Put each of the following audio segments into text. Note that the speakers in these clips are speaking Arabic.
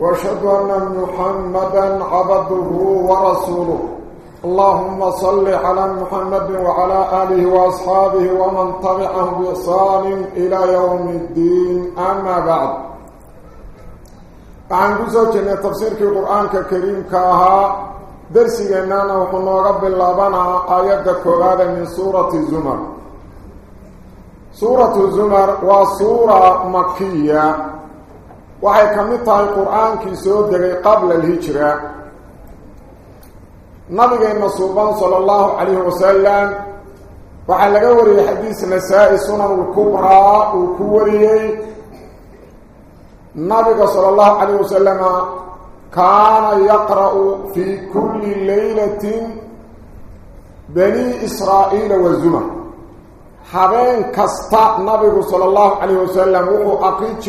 وأشهد أن محمدا عبده ورسوله. اللهم صل على محمد وعلى آله وأصحابه ومن تبعهم بإحسان إلى يوم الدين. أما بعد. عن جزء تفسير القرآن الكريم كاها درسي أننا وقلنا رب اللابنا آيات كورادة من سورة الزمر. سورة الزمر وهي كميتا القرآن كي سيودك قبل الهجرة نبقى إن الصوبان صلى الله عليه وسلم وعلى قول الحديث نساء سنن الكبرى الكورية نبقى صلى الله عليه وسلم كان يقرأ في كل ليلة بني إسرائيل والزمن حبين كستاء نبقى صلى الله عليه وسلم وقو أقيت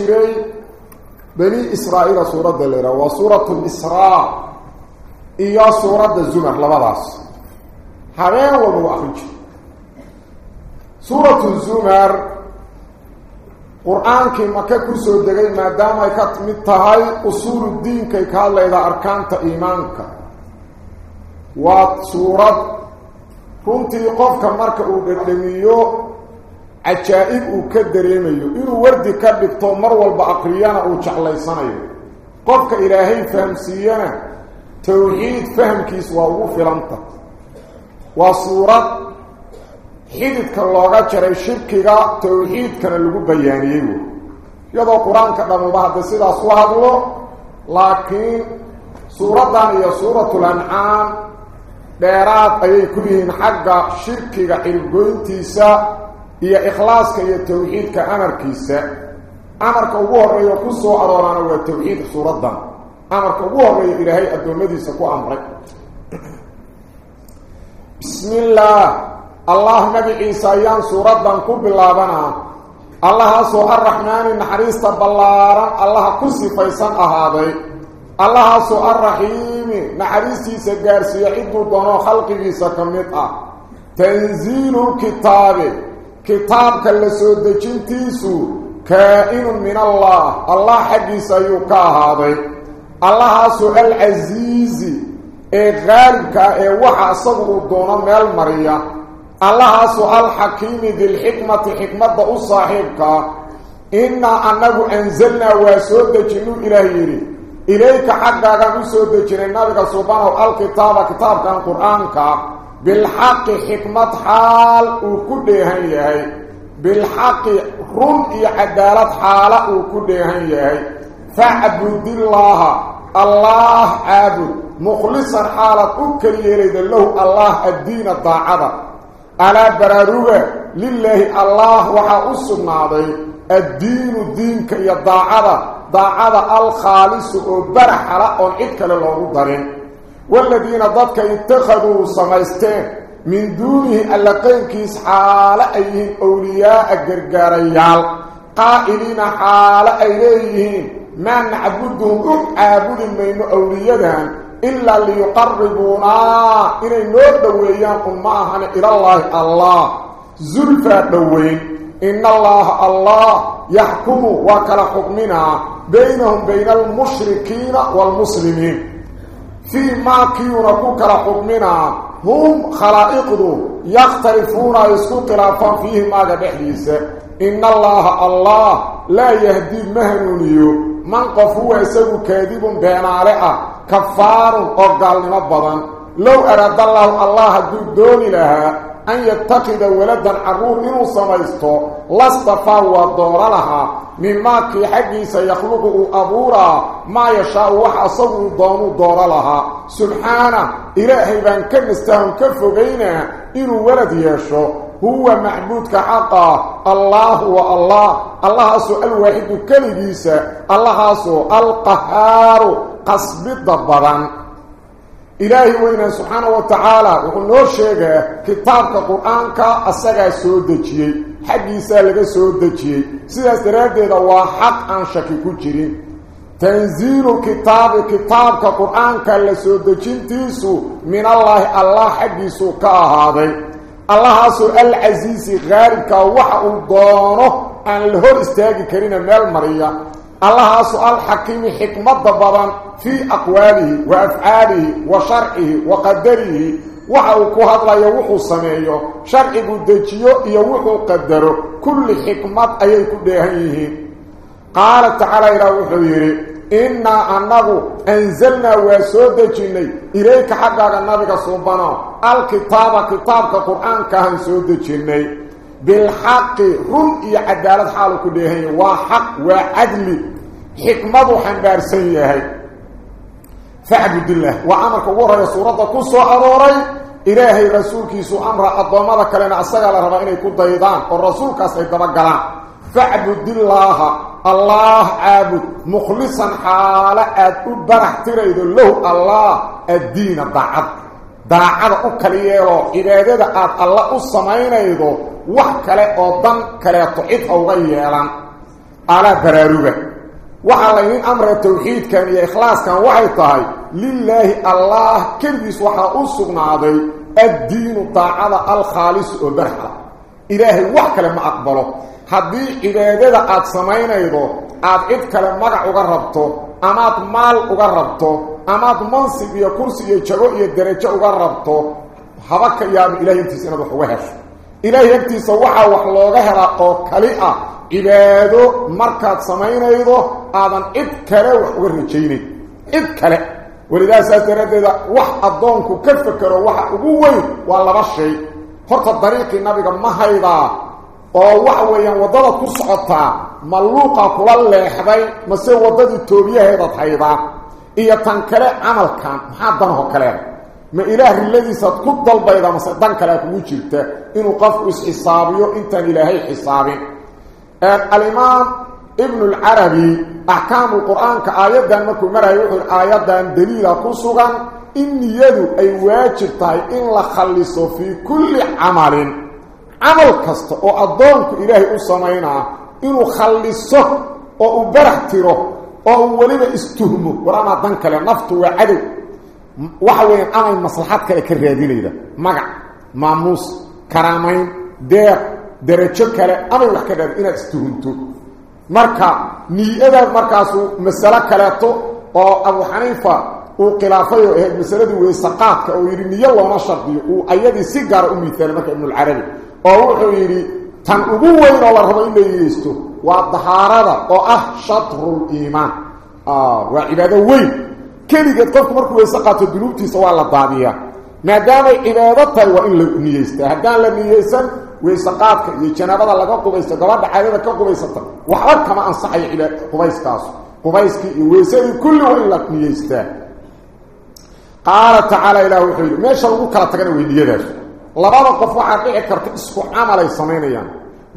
bani israa'iila suuradda la yidhaha waa suuratu lisraa iyo suuradda zumar labadaas habeen walba u aqrin jiray suuratu zumar qur-aankii maka ku soo degay maadaama ay ka mid tahay usuulu diinkay ka hadlaydaa arkaanta iimaanka waa ka dhigto mar walba aqriyana uu jeclaysanayo qofka ilaahay fahamsiiyana towxiid fahamkiis waa ugu filanta waa suurad xididka looga jaray shirkiga towxiidkana lagu bayaaniyey wey iyadoo qur-aanka dhammuba hadda sidaas u hadlo laakiin suuraddan iyo suuratul ancaam dheeraad ayay ku yihiin xagga shirkiga ciribgoyntiisa iyo ikhlaaska iyo towxiidka amarkiisa amarka ugu horreeya ku soo aroorana waa towxiid suuraddan amarka ugu horreeya ilaahay addoommadiisa ku amray bismi illaah allah magaciisa ayaan suuraddan ku bilaabanaa allahaasoo arraxmaani naxariista ballaaran allaha ku sifaysan ahaaday allahaasoo arraxiimi naxariistiisa gaarsiiya cidduu doonoo khalqigiisa ka mid ah tansiilulkitaabi kitaabka la soo dejintiisu kaa-inun min allah allah xaggiisa ayuu ka ahaaday allahaasoo alcasiizi ee qaalibka ah ee waxa isagu uu doono meel mariya allahaasoo alxakiimi dilxikmati xikmadda u saaxiibkaa innaa annagu anzalnaa waa soo dejinuu ilaah yidhi ilayka xaggaagaan u soo بالحق حكمة حال وكده هن يهي بالحق رمئي عدالت حال وكده هن يهي فعبد الله. الله عبد مخلصا حالت اكل يريد الله الله الدين الضعب على براروغة لله الله وحاوصنا دي الدين الدين كي الضعب ضعب الخالص وبرحل وعكل الله درين والذين ضدك اتخذوا سميستين من دونه اللقين كيس حال أيهم أولياء قرقاريال قائلين حال أيهم ما نعبدهم أعبد من أوليادهم إلا ليقربونا إني نور دوئيان أمعهن إلى الله الله زرفة دوئي إن الله الله يحكم وكل حكمنا بينهم بين المشركين والمسلمين في ما كيوركو كلا حكمنا هم خلائقه يخترفون يسكوك الأفان فيه ما كبحليس إن الله الله لا يهدي مهنونيو من قفوه يسكو كاذب بين عليها. كفار وقال لنبضا. لو أراد الله الله دون لها أن يتقد ولدا عروه منه سميسته لاصطفى ودور لها مما كي حقي سيخلقه أبورا ما يشاء وحصو دون الدور لها. سبحانه إلهي بان كم استهم كفه بينه ولد يشو. هو معبود كحقا. الله هو الله. الله أسو الوحيد كالبيس الله أسو القهار. قصب الضبران إلهي وإنا سبحانه وتعالى وقل نور شيئا كتابك قرآنك أساقا سودجي حقيسا لغا سودجي. سيدا سرادة هو حق عن شكي كجرين تنزيل الكتاب كتابك قرآنك اللي سودجين تيسو من الله الله حقيسو كهذا الله سو العزيز غاربك وحا دونه أن الهور استاقي كرينا مال مريا. الله سؤال حكيم حكمة ضبابا في أقواله وأفعاله وشرعه وقدره. وحاو كهضلا يوحو سميه شرع قدجيه يوحو قدره. كل حكمة أي كدهيه قال تعالى إلى وحويري إنا أنه أنزلنا وسودجيني إليك حقا النبي صوبنا الكتاب كتابك قرآن كهن سودجيني بالحق هم إي عدالة حالو كدهين وحق وعدل. حكمة حنبار سيئة فعبد الله وعمرك ورى سورة كسو أروري. إلهي رسولك سو أمر الضمادة كلنا أساق لربا إني كنت ضيضان والرسول كاسي دبقلان فعبد الله الله عابد. مخلصا أتبرح تريد له. الله الدين الضعب daacada u kala yeelo cibaadada aad alla u samaynaydo wax kale oo dan kaleeto cid uga yeelan ala baraaruga waxa la in amra tawxiidkan iyo ikhlaaskan waxay tahay lillahi allah kaliis waxa u sugnaaday ad-diinu daacada al-khalis oo barxa ilaahi wax kale ma aqbalo haddii cibaadada aad samaynaydo aad cid kale magac uga rabto amaad maal uga rabto uga rabto haba ka yaabo ilaahay intiisa inaad wax uga hesho ilaahay agtiisa waxaa wax looga helaa oo kali ah cibaado markaad samaynaydo aadan cid kale wax uga rajaynayn cid kale walidaasaas daraaddeeda wax addoonku ka fekero waxa ugu weyn waa laba shay horta dariiqii nabiga ma haydaa oo waxa weeyaan waddada ku socotaa malluuqa kula leexday mase waddadii toobiyaheedaad haydaa iyo tan kale camalkan maxaa danho kaleeda ma ilaah riladiisaad ku dalbayda mase dan kalea kugu jirta inuu qofku isxisaabiyo intaan ilaahay xisaabin alimaam ibnu lcarabi axkaamu qur-aanka aayaddan markuu marayo wuxuu aayaddan daliila ku sugan in niyadu ay waajib tahay in la khalliso fii kulli camalin camal kasta oo addoonku ilaahay u samaynaa inuu khalliso oo uu barax tiro naftu waa cadow waxa weeyaan amay maslaxad kale ka raadinayda magac maamuus karaamayn deeq darajo kale amay wax ka raadi inaad istuhunto marka nii'ada markaasuu masalo kaleeto oo abu xaniifa uu khilaafay oo ahayd masaladii weysaqaadka oo yidhi niyo looma shardiyo uu ayadii si gaara u miaalay marka ibnulcarabi oo wuxuu yidhi tan ugu weyn oo la rabo in la yeysto dahaarada oo ah shatruliimaan waa cibaado weyn keligeed qofku markuu weyse qaato dunuubtiisa waa la daadiyaa maadaamay cibaado tahay waa in la niyeystaa haddaan la niyeysan weyse qaadka iyo janaabada laga qubaysto gabadha caadada ka qubaysata waxba kama ansaxayo qubayskaasu qubayskii iyo weysadii kulli waa in la niyeystaa qaala tacaala ilah wuxuu yidhi meesha lagu kala tagana way niyadaas labada qof waxaa dhici karta isku camalay samaynayaan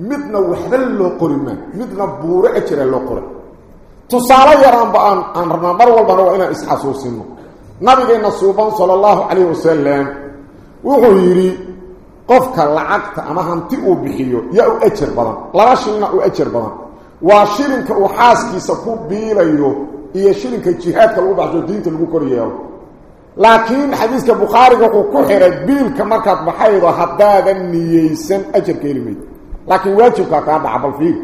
midna waxba loo qori maa midna buuro ajira loo qoray tusaale yaraanba aan aan rabnaa mar walbana waa inaan isxasuusino nabigeenna suuban sala allahu calayhi wasalam wuxuu yidhi qofka lacagta ama hanti uu bixiyo yaa u ajar badan laba shilina u ajar badan waa shilinka uu xaaskiisa ku biilayo iyo shilinka jihaadka lagu baxsho diinta lagu kor yeelo laakiin xadiiska bukhaariga wuxuu ku xiray biilka markaad baxaydo haddaadan niyeysan ajarka heli maydo لكن واجبك كان عبل فيه.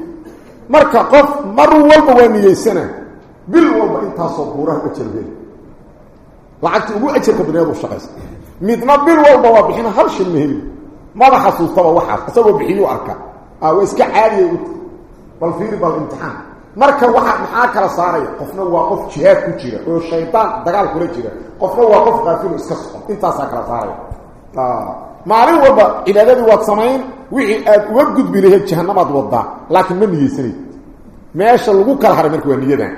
مرك قف مر والبا ونيسنا بالوالبا انت صبوره اجر به لعقت ابو اجر كبنيه الشخص مدنا بالوالبا وابحين هرش المهم ماذا حصلت وحاف اصابه بحينه أركا. آه، أو اسكا حالي بل فيه بالامتحان مرك واحد معاك على صاري. قفنا وقف جهاد كجيرة. والشيطان دقال كل جيرة. قفنا وقف غرفين اسكا صحب انت ساكرا صاري. طاب maalin walba cibaadadii waad samayn wixii aad uga gudbi lahayd jahannamaad wadaa laakiin ma niyeysanayd meesha lagu kala haray marka waa niyadan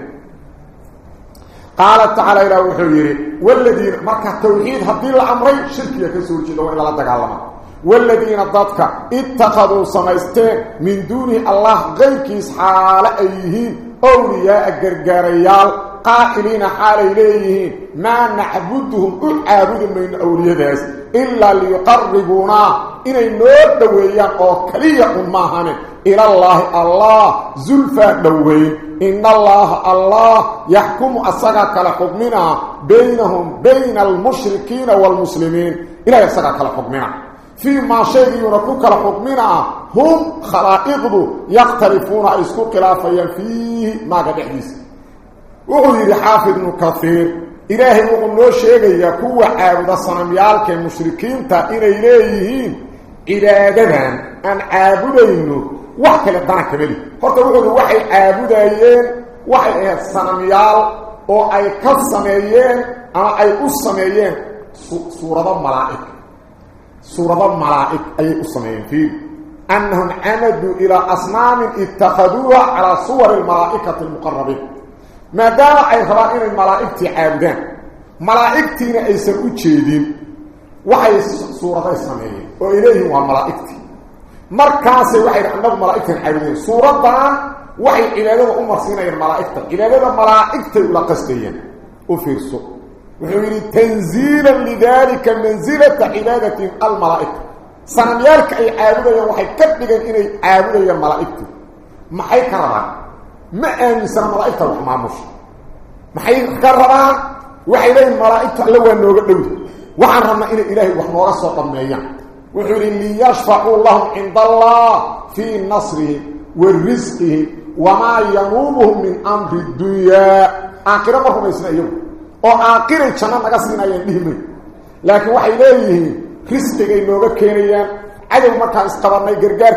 qaala tacaala ilah wuxuu yidhi waladiina marka tawxiid haddii la amray shirkiga ka soo jeeda waa in lala dagaalama والذين ضدك اتخذوا سميستين من دون الله غير كيس حال أيهين أولياء الجرجاريال قائلين حال إليهين ما نعبدهم أعابد من أولياء ذاس إلا ليقربونا إني نور دويان أو كليا أمهان إلى الله الله زلفا دوين إن الله الله يحكم أساقك لحكمنا بينهم بين المشركين والمسلمين. إلى يساقك لحكمنا. فيما شيء ينكوك لحكمنا هم خلائقه يختلفون إسكو خلافيا فيه ما قد حديث. وغير حافظ إلهي وقلو شيغا يكوى عابد صنميالك المشركين تا إلى إلهيهين. إلهيهين أن عابدينه وحكا لدعك بلي يقول: وقلو وحي عابدين وحي صنميال. أو أي قصميين أو أي قصميين سورة ملائك سورة ملائك أي قصميين فيه. أنهم عمدوا إلى أصنام اتخذوها على صور الملائكة المقربين. ما دام أي فرائم الملائكة عابدان ملائكتي أي سرو جيدين وحي صوره اسمها أو اليه هو ملائكتي مركاس وحي انو ملائكة عابدين صوره با وحي إلى لهم ام سينا الملائكة إلى لهم ملائكتي لا قصدين وفيرسو وحيوني تنزيلا لذلك منزلة عبادة الملائكة. سنميارك أي عابدة يوحي كبقا إني عابدة يا الملائكة. ما حيك ربعا maamusha maxay ka rabaan waxay leeyihin malaa'igtu alle waa nooga dhowda waxaan rabnaa inay ilaahay wax nooga soo dhammeeyaan وحر ليشفعوا لهم عند الله في نصره ورزقه وما ينوبهم من أمر الدنيا آخر مرهم يسنى يوم وآخر الشنة نقصنا يندهم لكن وحي ليه رزقه نوغا كينيان عدو مركا اسقبرنا قرقار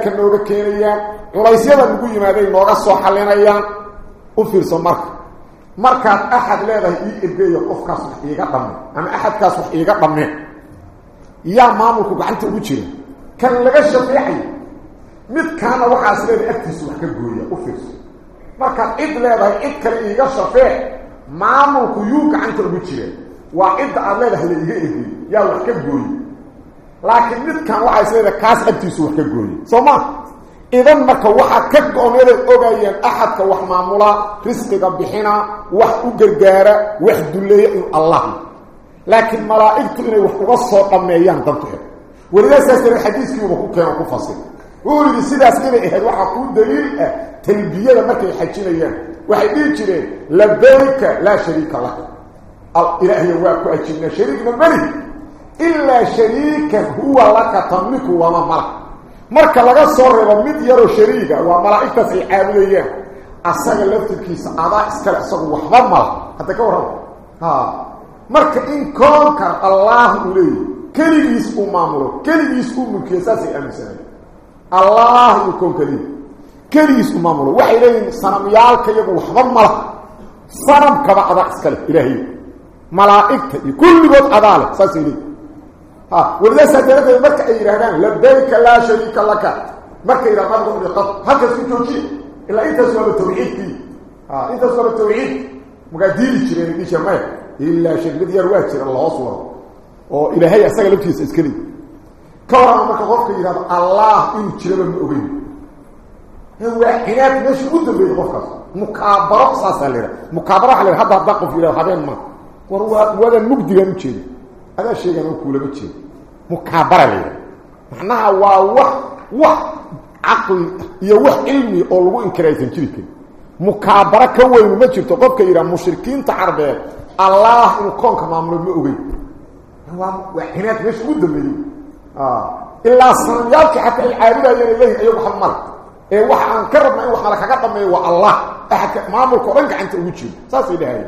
كان نوغا كينيان وليسيادا نقول ماذا نوغا صوحا لنيان وفيرسو مركا مركا أحد لذا يقبيه قفكاس وحيقا دمي أما أحد كاس وحيقا دمي yaa maamulku gacanta ugu jira kan laga shafeexay mid kaana waxaas leedahay agtiisa wax ka gooya u fiirso markaad cid leedahay cid kale iiga shafeex maamulku yuu gacanta ugu jira waa cidda aad leedahay la iga egiy yaa wax ka gooye laakiin midkan waxaas leedahay kaas agtiisu wax ka gooye soo ma waxaa ka go-onaday ogayeen axadka wax maamula risqiga bixina wax u gargaara wax dulleeya inuu allah لكن ملائكته إنه وحقصوا قميان ضمتها ولذا سيستر الحديث كيف يكون كان كفاصل وقول لي سيداس إنه إهد وحقود دليل تلبية لمركة يحجين أيام وحيدين جرين لبيك لا شريك لك. الإلهي واكو شريك الملك إلا شريكا هو لك تملك وما ملك. مركة لغا صور ومد يرو شريكا وملائكة في عاملية أساق لفتكيس أضاء اسكال أساق وحبا ملك حتى كورا ها marka in koonkan allah uu leeyahy keligiis uu maamulo keligiis uu mulkiyo saasay aaminsanay allah uu koonka leeyahy keligiis uu maamulo waxay leeyihin sanamyaalka iyagu waxba mala sanamkaba adaa iskale ilaahay malaa'igta iyo kulligood adaa leh saasay leeyihin ha walidaasaa daradeed marka ay yidhahdaan labayka laa shariika laka marka yidhahdaan qad halkaas ku joojiye ilaa intaas waaba tawxiidkii ha intaas waaba tawxiid magaa diili jireen dhisha maya إلا شركة يرواجر الله أصوره وإلهي أساق لبتيس إسكري كورا أمك غفك يراد الله إن جربا من أبين هو حينات ماشي قد بيد غفك مكابرة هذا إلى الشيء يقول بتشي مكابرة لنا معناها وح وح عقل يوح علمي أو لغو إنكرايسان جريكي مكابرة كوين ما جرتو قفك يراد مشركين تعربين الله إنه كونك معمول ما أغي وحينات مش مني آه. إلا الصنميالك حتى العابدة يعني إليه أيها محمد وحا أنكرب معي وحا لك قطم هو الله أحد معمول كورنك عن تأوجي ساسي لهاي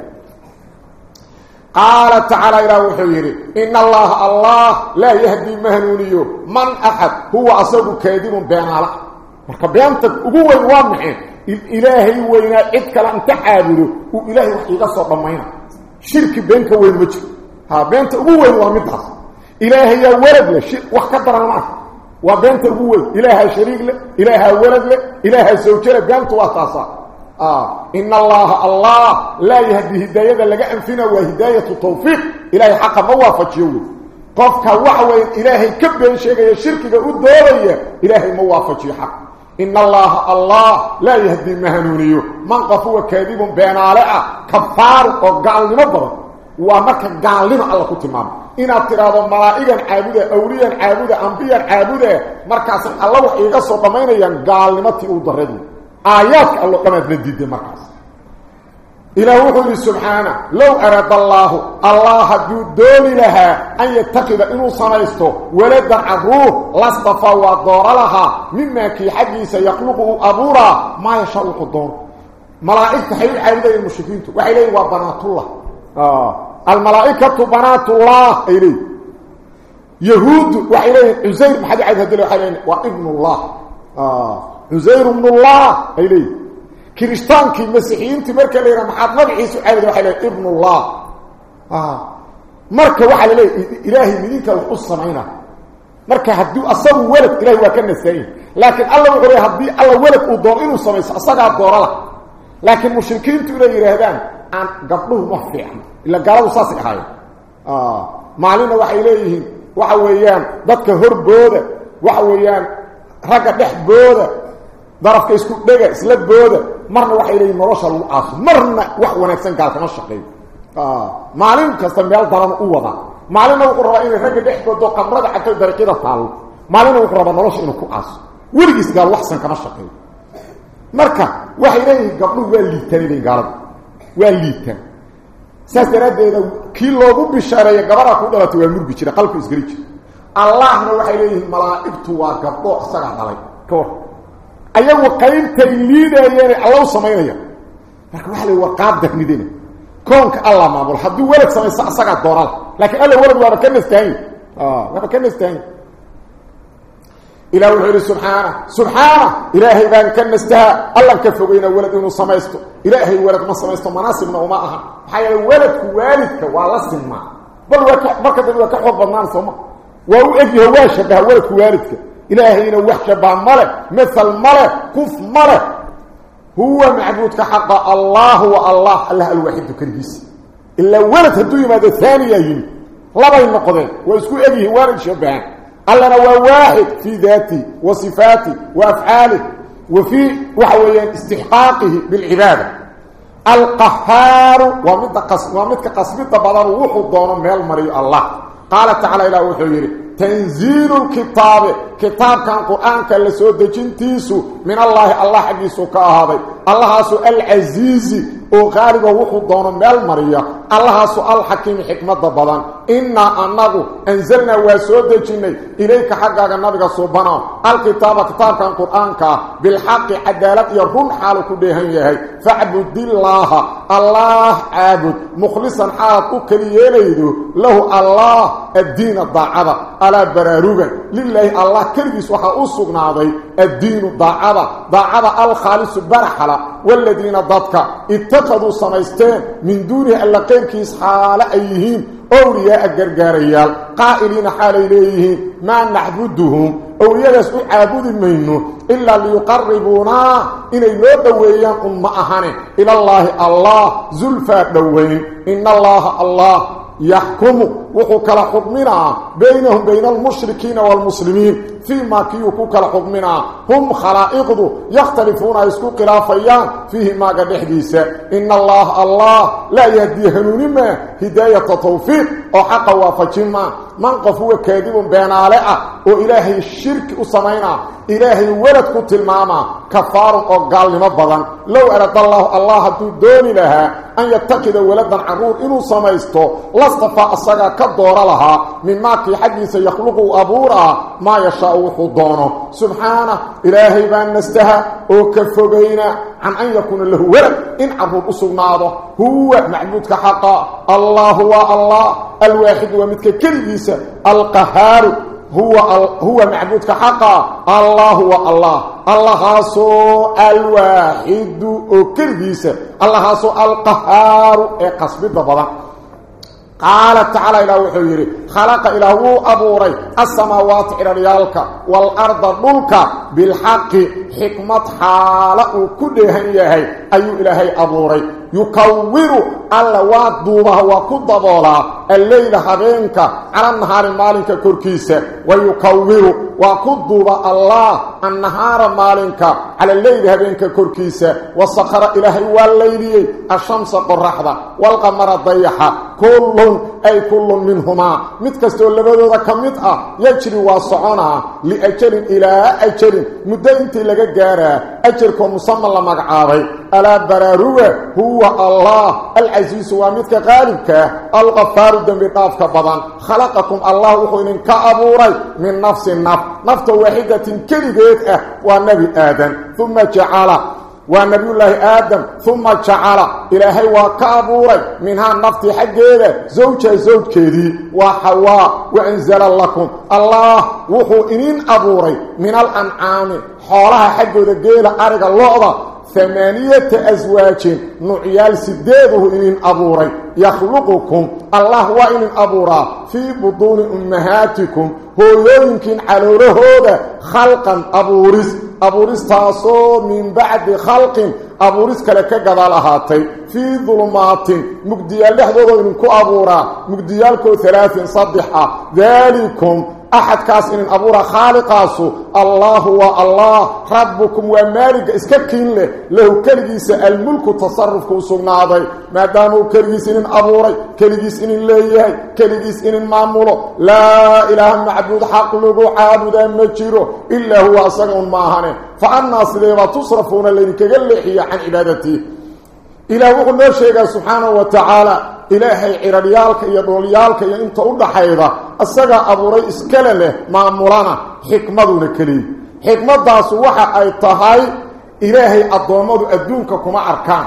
قال تعالى إلى وحيره إن الله الله لا يهدي مهنوني من أحد؟ هو أصابه كاذب بيان على. فبيانتك أبوه يوامحه الإلهي وإن إذك لأن تحابله وإلهي وحيه صعب مينا شرك بينك وين مجر ها بينت أبوه يوامحه إلهي يوارد له شرك وخطر معه وبينت أبوه إلهي شريك له إلهي ولد له إلهي زوجة له بيانت وطاسه inna allah allah la yahdi hidayada laga anfina wa hidayatu tawfiq ilaahay haqa ma waafajiyo قفك وحوي إلهي كبين شيء يشركك أدولي إلهي موافجي حق. إن الله الله لا يهدي مهنونيه من قفوا كاذب بين عليها. كفار وقال لنبضا ومكا قال لنا الله كتمام إن اعتراض ملائكا عابدة أوليا عابدة أنبيا عابدة مركز الله وحيقى صوتمين قال لمتي أدردين آيات الله كما تنديد مركز إلى وحده سبحانه لو أراد الله الله دوني لها أن يتخذ إنه صنيسته ولدا عروه لاصطفى ودور لها مما كي حقي سيخلقه أبورا ما يشاء الدور. ملائكة حيث عابدة المشركين وإليه وبنات الله. آه. الملائكة بنات الله إليه يهود وإليه عزير محد عيد هدل وحيلين وابن الله. آه. عزير من الله. إليه كريستانكي مسيحيين تمركا لينا محاد نبعيسو عابد وحيلين ابن الله. آه. مركا وحا لليه إلهي مدينك القصة معنا. مركا هدو أصابوا ولد إلهي وكان نستعين. لكن الله يقول هدي الله ولد ودور إنه سميس أصابع الدور له لكن مشركين تقول يرهدان عن قبله مفيع إلا قالوا صاصي هاي. آه. معلنا وحي إليهم وحويان ضدك هربودة وحويان رقا دح بودة ضرفك يسكو دقا اسلب بودة مرنا وحي إليهم نروش الوقاس مرنا وحونا يكسن قال كما الشقين آه. معلنا كستنبيال ضران قوة معلنا وقل رأينا رقا دح بودة قمرة حتى دركيدة طالو معلنا وقل رأينا نروش إنه كوقاس ورقس قال وحسن كما الشقين marka waxay leeyihiin gabdhuhu waa liitan inay gaalada waa liitan saas daraaddeeda kii loogu bishaareeya gabadha ku dhalatay waa murgi jira qalku isgeli jira allahna waxay leeyihiin malaa'igtu waa gabdho isaga dhalay ka war ايغو قينت ليدير الله سمينيا لكن واحد هو قاعد دهنيدين كونك الله ما بول حد ولد سمي سقسق دورال لكن الا ولد ولا كان مستني آه ما كان مستني إلى الغير سبحانه. سبحانه. إلهي بان كان مستها الله كفوينا ولد إنه سميستو إلهي ولد ما سميستو مناسب ما معها حي الولد والدك ولا سمى بل وكبك بل وكحب النار سما وهو إجي هو شبه ولد والدك إلهي إنه وحشبه ملك مثل ملك كف ملك هو معبودك حق الله والله الله الوحيد كريس إلا ولد هدوي ماذا ثانية يم لبا النقضين ويسكو أجي والد شبهان. هو واحد في ذاته وصفاته وأفعاله وفي وحويا استحقاقه بالعبادة. القهار ومتك قصبت بضر وحو دون ميل مري الله. قال تعالى إلى وحيره. تنزيل الكتاب. كتاب كان قرآن كان لسود جنتيسو من الله الله حقيسو كهذا الله سو العزيز. وغالب وحو دون ميل مريا. الله سو الحكيم حكمة بدن إنا أنه أنزلنا وسود جني إليك حقا النبي سبحانه الكتاب كتاب كان قرآن كان بالحق عدالة يرون حالك بهن يهي. فاعبد الله. الله عابد. مخلصا حالك كليليدو. له الله الدين الضاعبة على براروغا لله الله كلبس وحا أصغناضي الدين الضاعبة ضاعبة الخالص برحلة. والذين ضدك. اتخذوا سميستين. من دونه ألا قيركيس حال أيهين. أولياء الجرجاريال. قائلين حال إليهم ما نعبدهم. أولياء يسوء عابد منه. إلا ليقربونا. إلي لو دويان معهن إلى الله الله زلفا دوين إن الله الله يحكم. وحكى حكمنا بينهم بين المشركين والمسلمين فيما كيوكوك حكمنا هم خلائقه يختلفون يسكو قرافيان فيه ما قد حديثة إن الله الله لا يهدي هنونما هداية توفيق وحق وافجما من قفوه كاذب بين عليها وإلهي الشرك أصمينا إلهي ولد كنت الماما كفار وقال لما بضان لو أرد الله الله دوني لها أن يتقد ولدا عرور إنو سميستو لاصطفى كالدور لها مما كي حديث يخلق أبورا ما يشاء وحضانه سبحانه إلهي بان نستهى وكفبينا عن أن يكون له ولد إن عرور أصغناده هو معبودك حقا الله هو الله الواحد ومتك كلبيس القهار هو هو معبودك حقا الله هو الله الله سو الواحد وكلبيس الله سو القهار قصب الضبط قال تعالى إلى وحيره خلق إله أبوري السماوات إراليالك والأرض ضلك بالحق. حكمة حالة كلها يهي أي إلهي أبوري يكور الله وادوبه وكدبولا الليل حبينك على النهار مالك كركيسة ويكور وكدوب الله النهار مالك على الليل حبينك كركيسة وسخر إلهي والليل. الشمس قرحة والقمر ضيحة كل أي كل منهما. متكستو لبدودا كمدأ يجري واسعنا لأجل إلى أجل مدينتي لغا جارة أجلكم مصمم لمقعابي ألا براروه هو الله العزيز ومتك غالبك الغفار الدنبي طافك بضان خلقكم الله وحوين كأبوري من نفس النف نفط واحدة كلبيت والنبي آدم ثم جعل ونبي الله آدم ثم جعل إلهي وكابوري منها النفط حقيدة زوجة زوج كذي وحواء وأنزل لكم. الله وحو إنين أبوري من الأنعام. حولها حقيدة قيلة أرق اللعظة ثمانية أزواج. نعيال سديده إن أبوري. يخلقكم. الله وإن أبورا. في بطون أمهاتكم. هو يمكن على رهود خلقا أبورس أبورس تاسو من بعد خلق. أبورس كلك قدالهاتي أبورا أحد كاس إن أبورا خالقاسو الله هو الله. ربكم ومالك اسككين له. له كلجيس الملك تصرف كوسغناداي ما دامو كلجيس إن أبوري. كلجيس إن ليهي كلجيس إن مامولو لا إله معبود حق لغو عابد مجيرو. إلا هو أصغر ماهانه فأنا سليما تصرفون الذي كغلحي عن عبادتي. إلى وقل إلهي عراليالك إيا دوليالك إيا إنت أدحيضا أساقا أبوري إسكال له معمولانا. حكمدون كلي حكمة داسو وحا أي تهاي إلهي الضوامد أدونك كما أركان.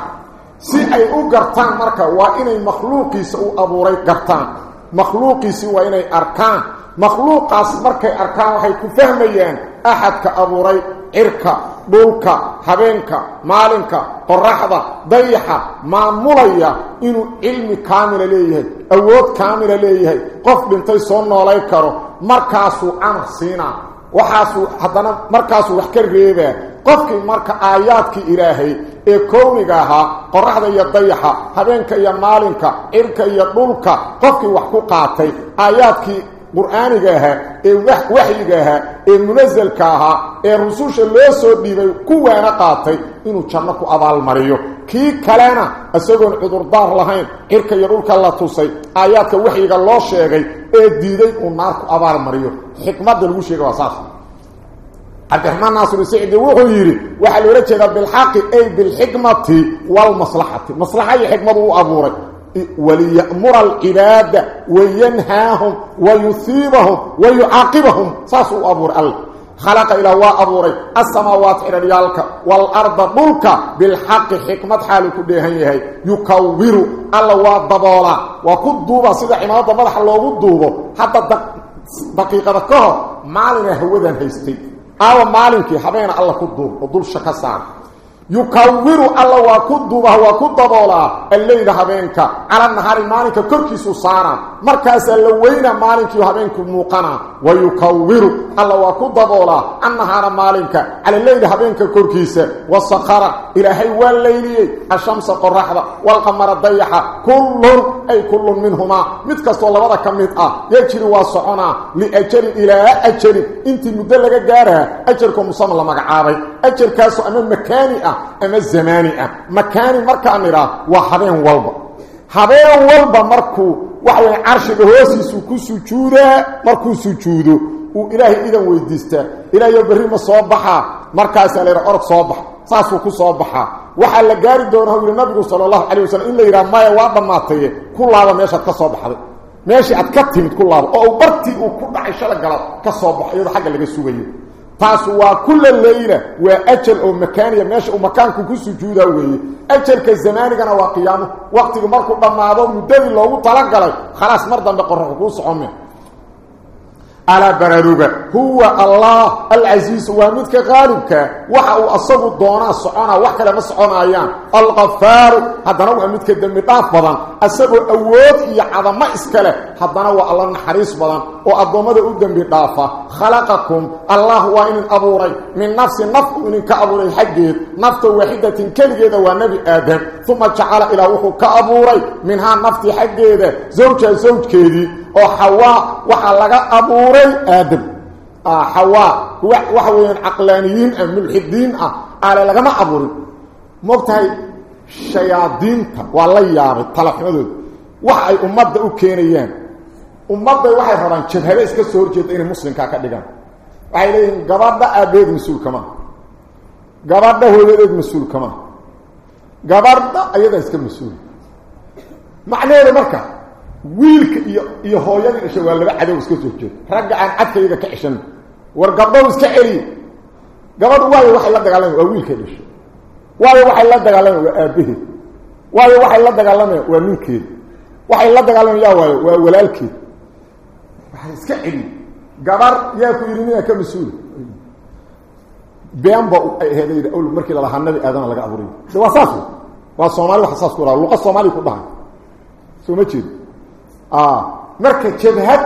سي أي أقرتان مركا وإني مخلوقي سأو أبوري قرتان. مخلوقي سي وإني أركان. مخلوقاس مركي أركان وحي كفهميان أحد كأبوري cirka dhulka habeenka maalinka qoraxda dayaxa maamulaya inuu cilmi kaamila leeyahay awood kaamila leeyahay qof dhintay soo noolay karo markaasuu amar siinaa waxaasuu haddana markaasuu wax ka reebaa qofkii marka aayaadkii ilaahay ee kowniga ahaa qoraxda iyo dayaxa habeenka iyo maalinka cirka iyo dhulka qofkii wax ku qaatay aayaadkii qur'aaniga ahaa ee waxyiga ahaa ee munazalka ahaa ee rususha loo soo dhiibay kuwaana qaatay inuu janno ku abaalmariyo kii kalena isagoon cudurdaar lahayn cirka iyo dhulka la tusay aayaadka waxyiga loo sheegay ee diiday uu naar ku abaalmariyo xikmadda lagu sheega waa saas cabdiraxmaan naasir sicdi wuxuu yidhi waxaa loola jeedaa bilxaqi ay bilxikmati walmaslaxati maslaxa iyo xikmadu u abuuray وليأمر العباد وينهاهم ويثيبهم ويعاقبهم. ساسو أبور الله. خلق إلى وأبوري السماوات إراليالك والأرض ملك. بالحق حكمة حالك ديهيه يكور الله وضبولا وكدوبا سيدا عمادة مدح الله ودوبا حتى دقيقة كهر مالنا هودا هيستي أو مالنكي حبينا الله كدوب. ودول شكسان. يكور الله وكدبه وكدبولا الليل هبينك. على النهار مالك كركيس صارا مركز اللوين مالك هبينك موقنا. ويكور الله وكدبولا النهار مالك. على الليل هبينك كركيس. والصخر إلهي والليل. الشمس قرحة والقمر الضيحة. كل أي كل منهما. متكست الله وضع كميطة يجري واسعنا. لأجل إلى أجل. انت مدلقة جارها أجلكم مصمم لمقعابي أجل كاسو أمام مكاني. أه ama اما الزماني آه مكاني مركا أميرا وحبين والبا. حبين والبا مركو وحي عرش بهوسي سوكو سجودة مركو سجودو و إلهي اذا ويدستا إلهي يبرهيم صوبحا مركا سالير أرق صوبح ساسوكو صوبحا. وحال لقاري دونه النبي صلى الله عليه وسلم إلا يرام ما يوابا ماتي كل هذا ما يشهد كصوبحا ماشي اتكتمت كل هذا. أو برتي أو كل عشالة قلب كصوبحا. يوضا حقا لقى السوبيه taas waa kulla leyla waa ajal oo makaaniya meesha uu makaanku ku sujuudaa weeye ajalka zamaanigana waa qiyaamo waqtigu markuu dhammaado muddadii loogu talagalay khalaas mar dambe qoraxu kuu socome alaa baraaruga huwa allah alcasiisu waa midka qaalibka waxa uu asagu doonaa soconaa wax kale ma soconaayaan alqafaaru haddana waa midka dembi dhaaf badan asagoo awood iyo cadamo iskale haddana waa alla naxariis badan oo addoommada u dembi dhaafa khalaqakum allah waa inin abuuray min nafsi naf uu idinka abuuray xaggeed nafta waaxidatin keligeeda waa nebi aadam uma jacala ilaah wuxuu ka abuuray minhaa naftii xaggeeda zawjaa zawjkeedii oo xawaa waxaa laga abuuray aadam xawaa waxa weeyaan caqlaaniyiin ah mulxidiin ah aale lagama abuurin moogtahay shayaadiinta waa la yaabay talaxmadooda wax ay ummadda u keenayaan ummadday waxay rabaan jabhado iska soo horjeeda inay muslimkaa ka dhigaan waxay leeyihiin gabadha aabbeed mas-uulka maa gabadha hooyadeed mas-uulka maa gabadha ayadaa iska mas-uul macnaheeda marka wiilka iyo iyo hooyadii dhashay waa laba cadow iska soo horjeeda ragga aan cadkayga ka ceshan war gabdhow iska celiye gabadhu waayo waxay la dagaalamaya waa wiilkay dhashay waayo waxay la dagaalamaya waa aabbaheed waayo waxay la dagaalamaya waa ninkeeda waxay la dagaalamaya waayo waa walaalkeed nabi aadana laga abuuray de waa saas waa soomaali waxa saas ku dhaha luqa soomaaliya ku dhahay soo ma jeedo marka jabhad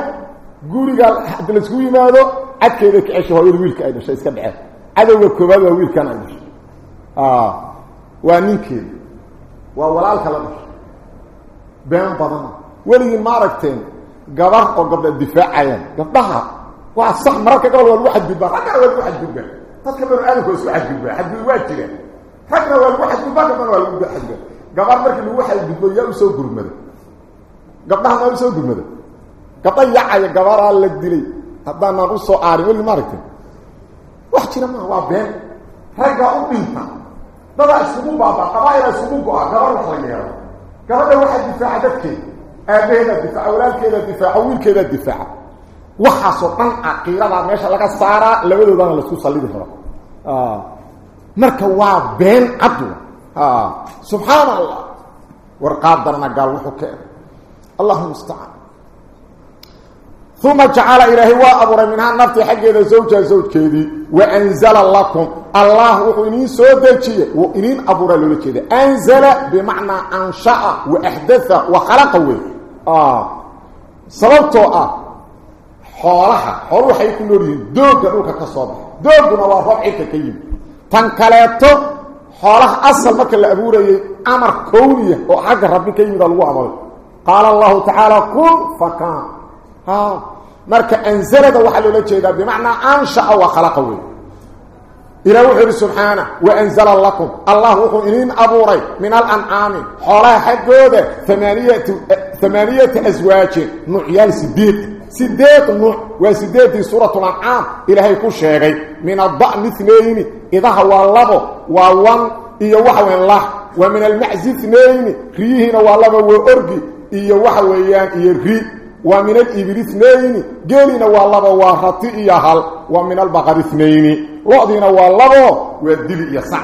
guriga haddi laisku yimaado cadkeeda ka cesha hooyada wiilka ay dhashay iska dhaceen cadowga koobaad waa wiilkan ay dhashay waa ninkeeda waa walaalka la dhashay been badan weligiin ma aragteen gabar oo gabdha difaacayaan gabdhaha waa sax mararka gabal waa lagu xadgudbaa raggana waa lagu xadgudbaa dadka banu aadamka waa isku xadgudbaa xadgud waa jira ragna waa lagu xadgudbaa gabdhana waa lagu xadgudbaa gabar markii lagu xadgudbo yaa usoo gurmada gabdhaha maa usoo gurmada gabdha yacaya gabaraa la dilay haddaanaan usoo aarin weligi ma aragteen wax jira maa waa been raggaa u dhinta dadaa isugu baaba qabaaila isugu go-a gabar wax la yeelo gabadha waxaa difaaca dadkeeda aabaheedaa difaaca walaalkeedaa difaaca wiilkeedaa difaaca waxaasoo dhan caqiidadaa meesha laga saaraa labadoodana laisku sallidi rabo marka waa been cadwa subxaana allah war qaab darana gaal wuxuu ka egay allahu mustacaan uma jacala ilaahay waa abuuray minhaa naftii xaggeeda zawjaa zawjkeedii waanzala lakum allah wuxuu iniin soo dejiyey iniin abuuraa loola jeeda anzala bimacnaa ansha'a wa axdaa wa khalaqa wey sababtoo ah xoolaha xoolu waxay ku nool yihiin doogga dhulka ka soo baxa dooguna waa roob ka yimi tan kaleeto xoolaha asal marka la abuurayey amar kowniya oo xagga rabbi ka yimid lagu abuuray qaala allahu tacaala kun fakaan marka anzalada waxaa loola jeedaa bimacnaa ansha'a wa khalaqa wey إلى وحر سبحانه وأنزل لكم الله وحو إنين أبوري من الأنعام حولها حقودة ثمانية, ثمانية أزواج نوعيال سديد سديد نوع وسديد سورة الأنعام. إلهي كل شيء. من الضأن اثنين إذا هو اللبو ووان إيا وحو الله. ومن المعز اثنين ريهنا والله وأرقي. إيا وحو إيان إيا ري. ومن الإبل اثنين قيلنا والله وارتي إيا هل. ومن البقر اثنين لعدنا والله والدل يسع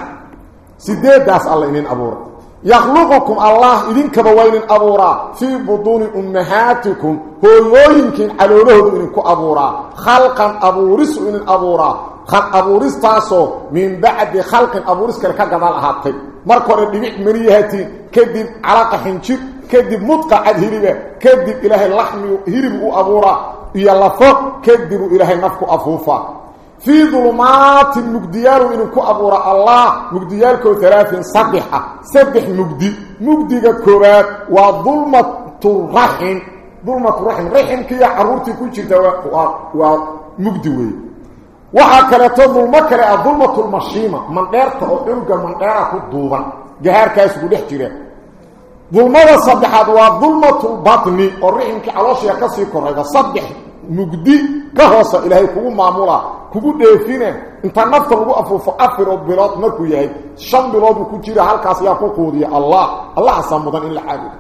سيديداس الله إنين أبورا. يخلقكم الله إذن كبوين أبورا في بطون أمهاتكم هو يمكن علوله إنكم أبورا خلقا أبورس إنين أبورا. خلق أبورس تاسو من بعد خلق أبورس كالكاقضال أهاتي. مركور الدبيع مريهاتي. كدب علاقة حنشب كدب مدقى عد هربة كدب إله اللحم هرب أبورا. يلفق كدب إله النفق أفوفا. في ظلمات المجديال إنكو أبورا الله مجديالكو ثلاث صدحة صدح مجدي. مجدي كورات وظلمة الرحم ظلمة الرحم رحم كي عرورتي كل شيء ومجدي وي. وحكرة ظلمة كرة ظلمة المشيمة. من غيرته وإلقى من غيرها كدوبا جهار كاس قدح جريا ظلمة صدحة وظلمة البطن. الرحم كي علاشي يكسي كورا صدح مجدي كهوس إلهي كو معمولا كو ديفينه انت نفط لو افوف افر بلاد مركو يحيى شن بلاد كو جيره yaa ku qoodiya Allah Allah samadan in la xaabid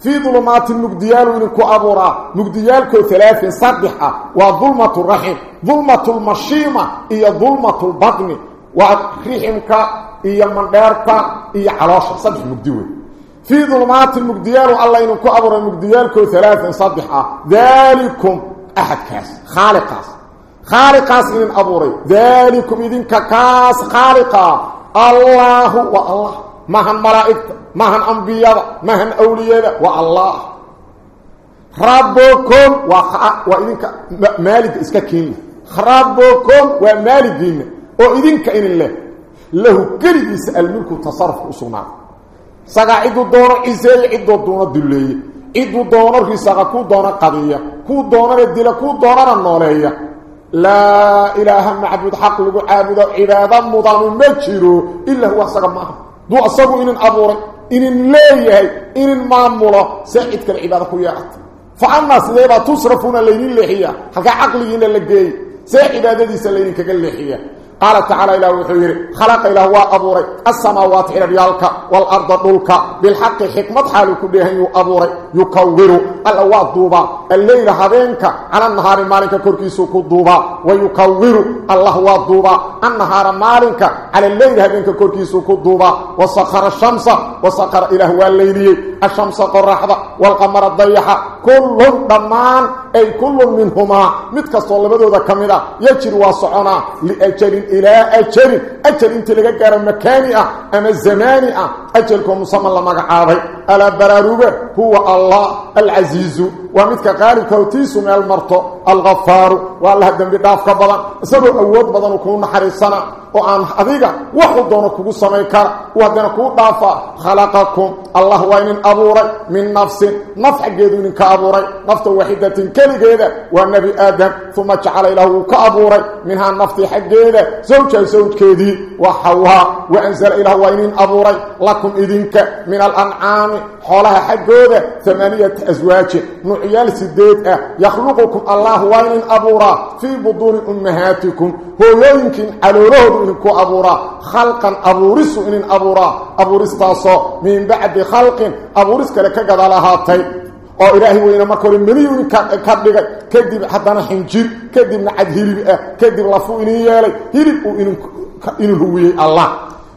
في ظلمات المجديال ونكو أبورا مجديال كو ثلاث صدحة وظلمة الرحم ظلمة المشيمة هي ظلمة البطن ورحمك هي منبارك هي علاش صدح مجديوي في ظلمات المجديال الله ينكو أبورا مجديال كو ثلاث صدحة ذلكم أحد كاس خالق خالق من أبوري. ذلكم إذن كاس خالقا الله والله. مهن ملائكة مهن أنبياء مهن أولياء والله. idinka maalig iska keen rabbukum waa maaligina oo idinka in leh lahu kaligiisa almulku tasarruf usuna saga cidu doono ciseey cidu doono duleeye cidu doono risaqa ku doono qadiya ku doono dila ku doono nooleeya لا إله معبود حق لغو عابد عبادة مضان مجرو إلا هو أصغى معه دو أصغى إن أبوري إن ليه إن مامولا سعيد كالعبادة كويات فعنا سيبا تصرفون الليل اللحية حكا عقلي إن اللقاي سيد عبادة دي سلين كاللحية قال تعالى إله وحيره خلق إله وأبوري السماوات إلى ريالك والأرض دولك بالحق حكمة حاله كلها أبوري يكور الأواد دوبا الليل هذينك على النهار مالك كركيسو كدوبا ويكور الله وادوبا النهار مالك على الليل هذينك كركيسو كدوبا وسخر الشمس وسخر إله والليل الشمس قرحة والقمر الضيحة كل ضمان أي كل منهما. متكسر لبدو ذا كاميرا يجري واسعنا لأجل إلى أجل. أجل انت لقى مكاني أما الزماني أجلكم مصمم لما قعابي ألا براروبة هو الله العزيز. ومثل قال كوتيس من المرطو الغفار والله الدنب دافك بضان سبب أود بضان وكون حريصنا وعن وحد دونك قصة ميكار وهدنا كون دافا خلقكم الله وين أبوري من نفس نفع جيدون كأبوري نفط وحيدة كلي جيدة والنبي آدم ثم جعل إله كأبوري منها جيدة زوجة زوج كيدي وحوها وأنزل إله وين أبوري لكم إذنك من الأنعام حولها حق جيدة ثمانية أزواج عيال سيدات آه يخلقكم الله وين ابورا في بطون امهاتكم هو لا يمكن على رهدكم ابورا خلقا ابورس ان ابورا ابورس تاص من بعد خلق ابورس كلك غدالهاتي أو الهي وين ما كور مليون كدغ كدب حدانا حنجر كدب عدهري كدب لفو ان يلي هيرب ان ان هو الله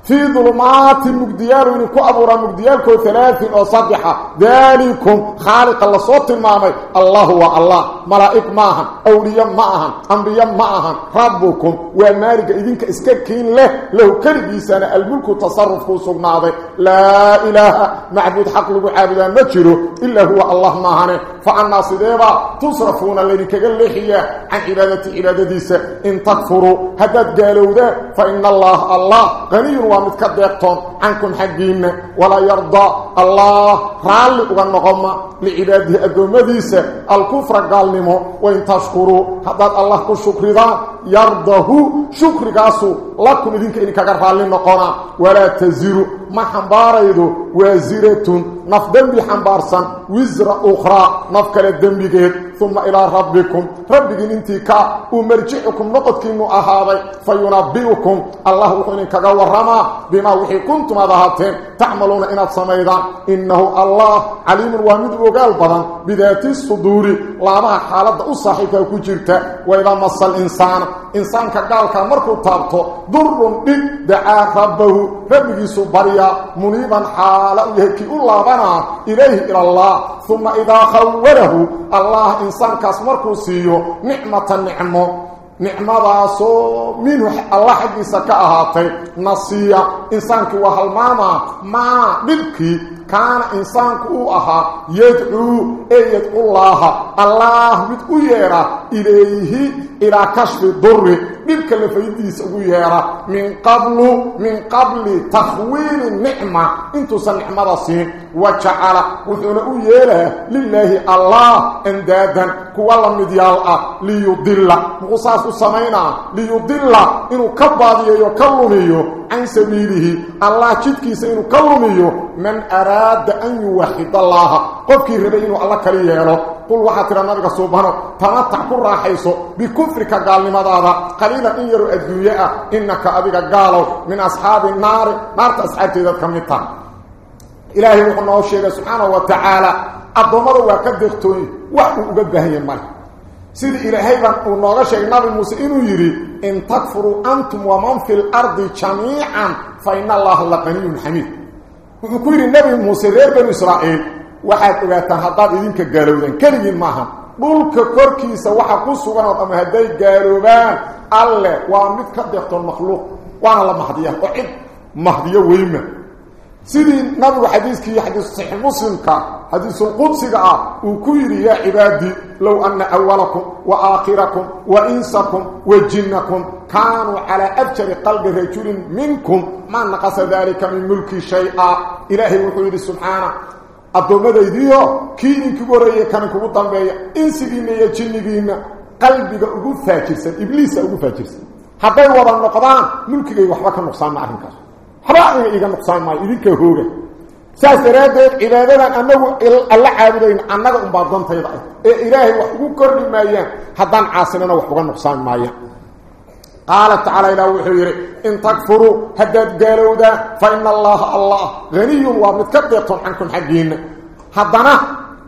في ظلمات مجديال ونكو أبورا مجديالكو ثلاث أو صدحة ذلكم خالق الله صوت المامي الله هو الله. ملائك معهم. أولياء معهم. أنبياء معهم. ربكم ومالك إذنك إسكاكين له. له كربيسان الملك تصرف سبناضي لا إله. معبود حق له عابدا مجره إلا هو الله معنا فعنا صديبا تصرفون الذي كاللحية عن عبادة عبادة ديسة. إن تكفروا. هدد قالوا ذا. فإن الله الله. غني ومد كديقتون عنكم حقين ولا يرضى الله رالي وغنقم لعباده أدومديسة الكفر قال نمو وإن تشكروا هذا الله كشكر ذا يرضه شكر قاسو لكم إذنك إنك قرفالين نقونا ولا تزيروا ما حنباريدو وزيرة نفدن بحنبارسا وزر أخرى. نفكر الدنبيجيد ثم إلى ربكم. ربكم انتكا ومرجعكم نقدكم أهابي. فينبئكم. الله وحنك قورما بما وحي كنتم أذهبتين تعملون إن الصميدان إنه الله عليم وامد وقال بضان بذات الصدور. لابها حالة أصحيك وكجرت. وإذا مص الإنسان إنسان كقال كمركو تابطو ضر بي دعا ربه ربك سبريا. منيبا حالا يهكي الله بنا إليه إلى الله. ثم إذا خوله الله إنسان كاسمركو سيو. نعمة النعمة نعمضا سو منوح الله حقي سكاهاتي نصيح إنسانك وهل ماما ما بلكي كان إنسان كو أها يدعو اي الله. الله يدعو يرى إليه إلى كشف الضر. بك لفيديس أو يرى. من قبل من قبل تخويل النعمة. انت سن نعمة سين وشعر وثن لله الله أندادا. كو الله مديال أه ليضل. مقصاص السمينة ليضل. إنو كبادي يكلميو. عن سبيله. الله جدكي سينو كلميو. من أراد أراد أن يوحد الله قفك ربين الله كريهنا قل وحاتر النبي سبحانه تنطع كل راحيسه بكفرك قال لماذا قليلا إن يروا الدنيا إنك أبيك قالوا من أصحاب النار نار تسعيت إذا كميتا إلهي وقلنا الشيخ سبحانه وتعالى الضمر وقد اختني وحبه أقبه يمال سيد إلهي وقلنا الشيخ نبي موسى إنه يري إن تكفروا أنتم ومن في الأرض جميعا فإن الله لقني حميد وكل النبي موسى غير بن إسرائيل واحد أغاتان حداد إذنك قالوذان كلمين ماهم بلك كوركيسة واحد قصة وغنطم هداي قالوذان ألا وامد كبدي أخطو المخلوق وأنا الله مهدية وعيد مهدية ويمة سيدي نبي حديثك حديث صحيح مسلم حديث القدس وكير يا عبادي لو أن أولكم وآخركم وإنسكم وجنكم كانوا على أبشر قلب رجل منكم ما نقص ذلك من ملك شيئا إلهي وحيد سبحانه addoommadaydiio kii idinkugu horreeye kana kugu dambeeya insigiinna iyo jinnigiinna qalbiga ugu faajirsan ibliisa ugu faajirsan hadday wada noqdaan mulkigay waxba ka nuqsaanma arrinkaas hooga saas daraaddeed cibaadadan annagu alla caabudayn annaga unbaa dantayda ah ee ilaahay wax ugu kordhi maayaan haddaan caasinana wax uga nuqsaan maayaan قال تعالى إلى وحيري إن تكفروا هداد قالوا ذا فإن الله الله غني ومتكبرتم عنكم حقين هدنا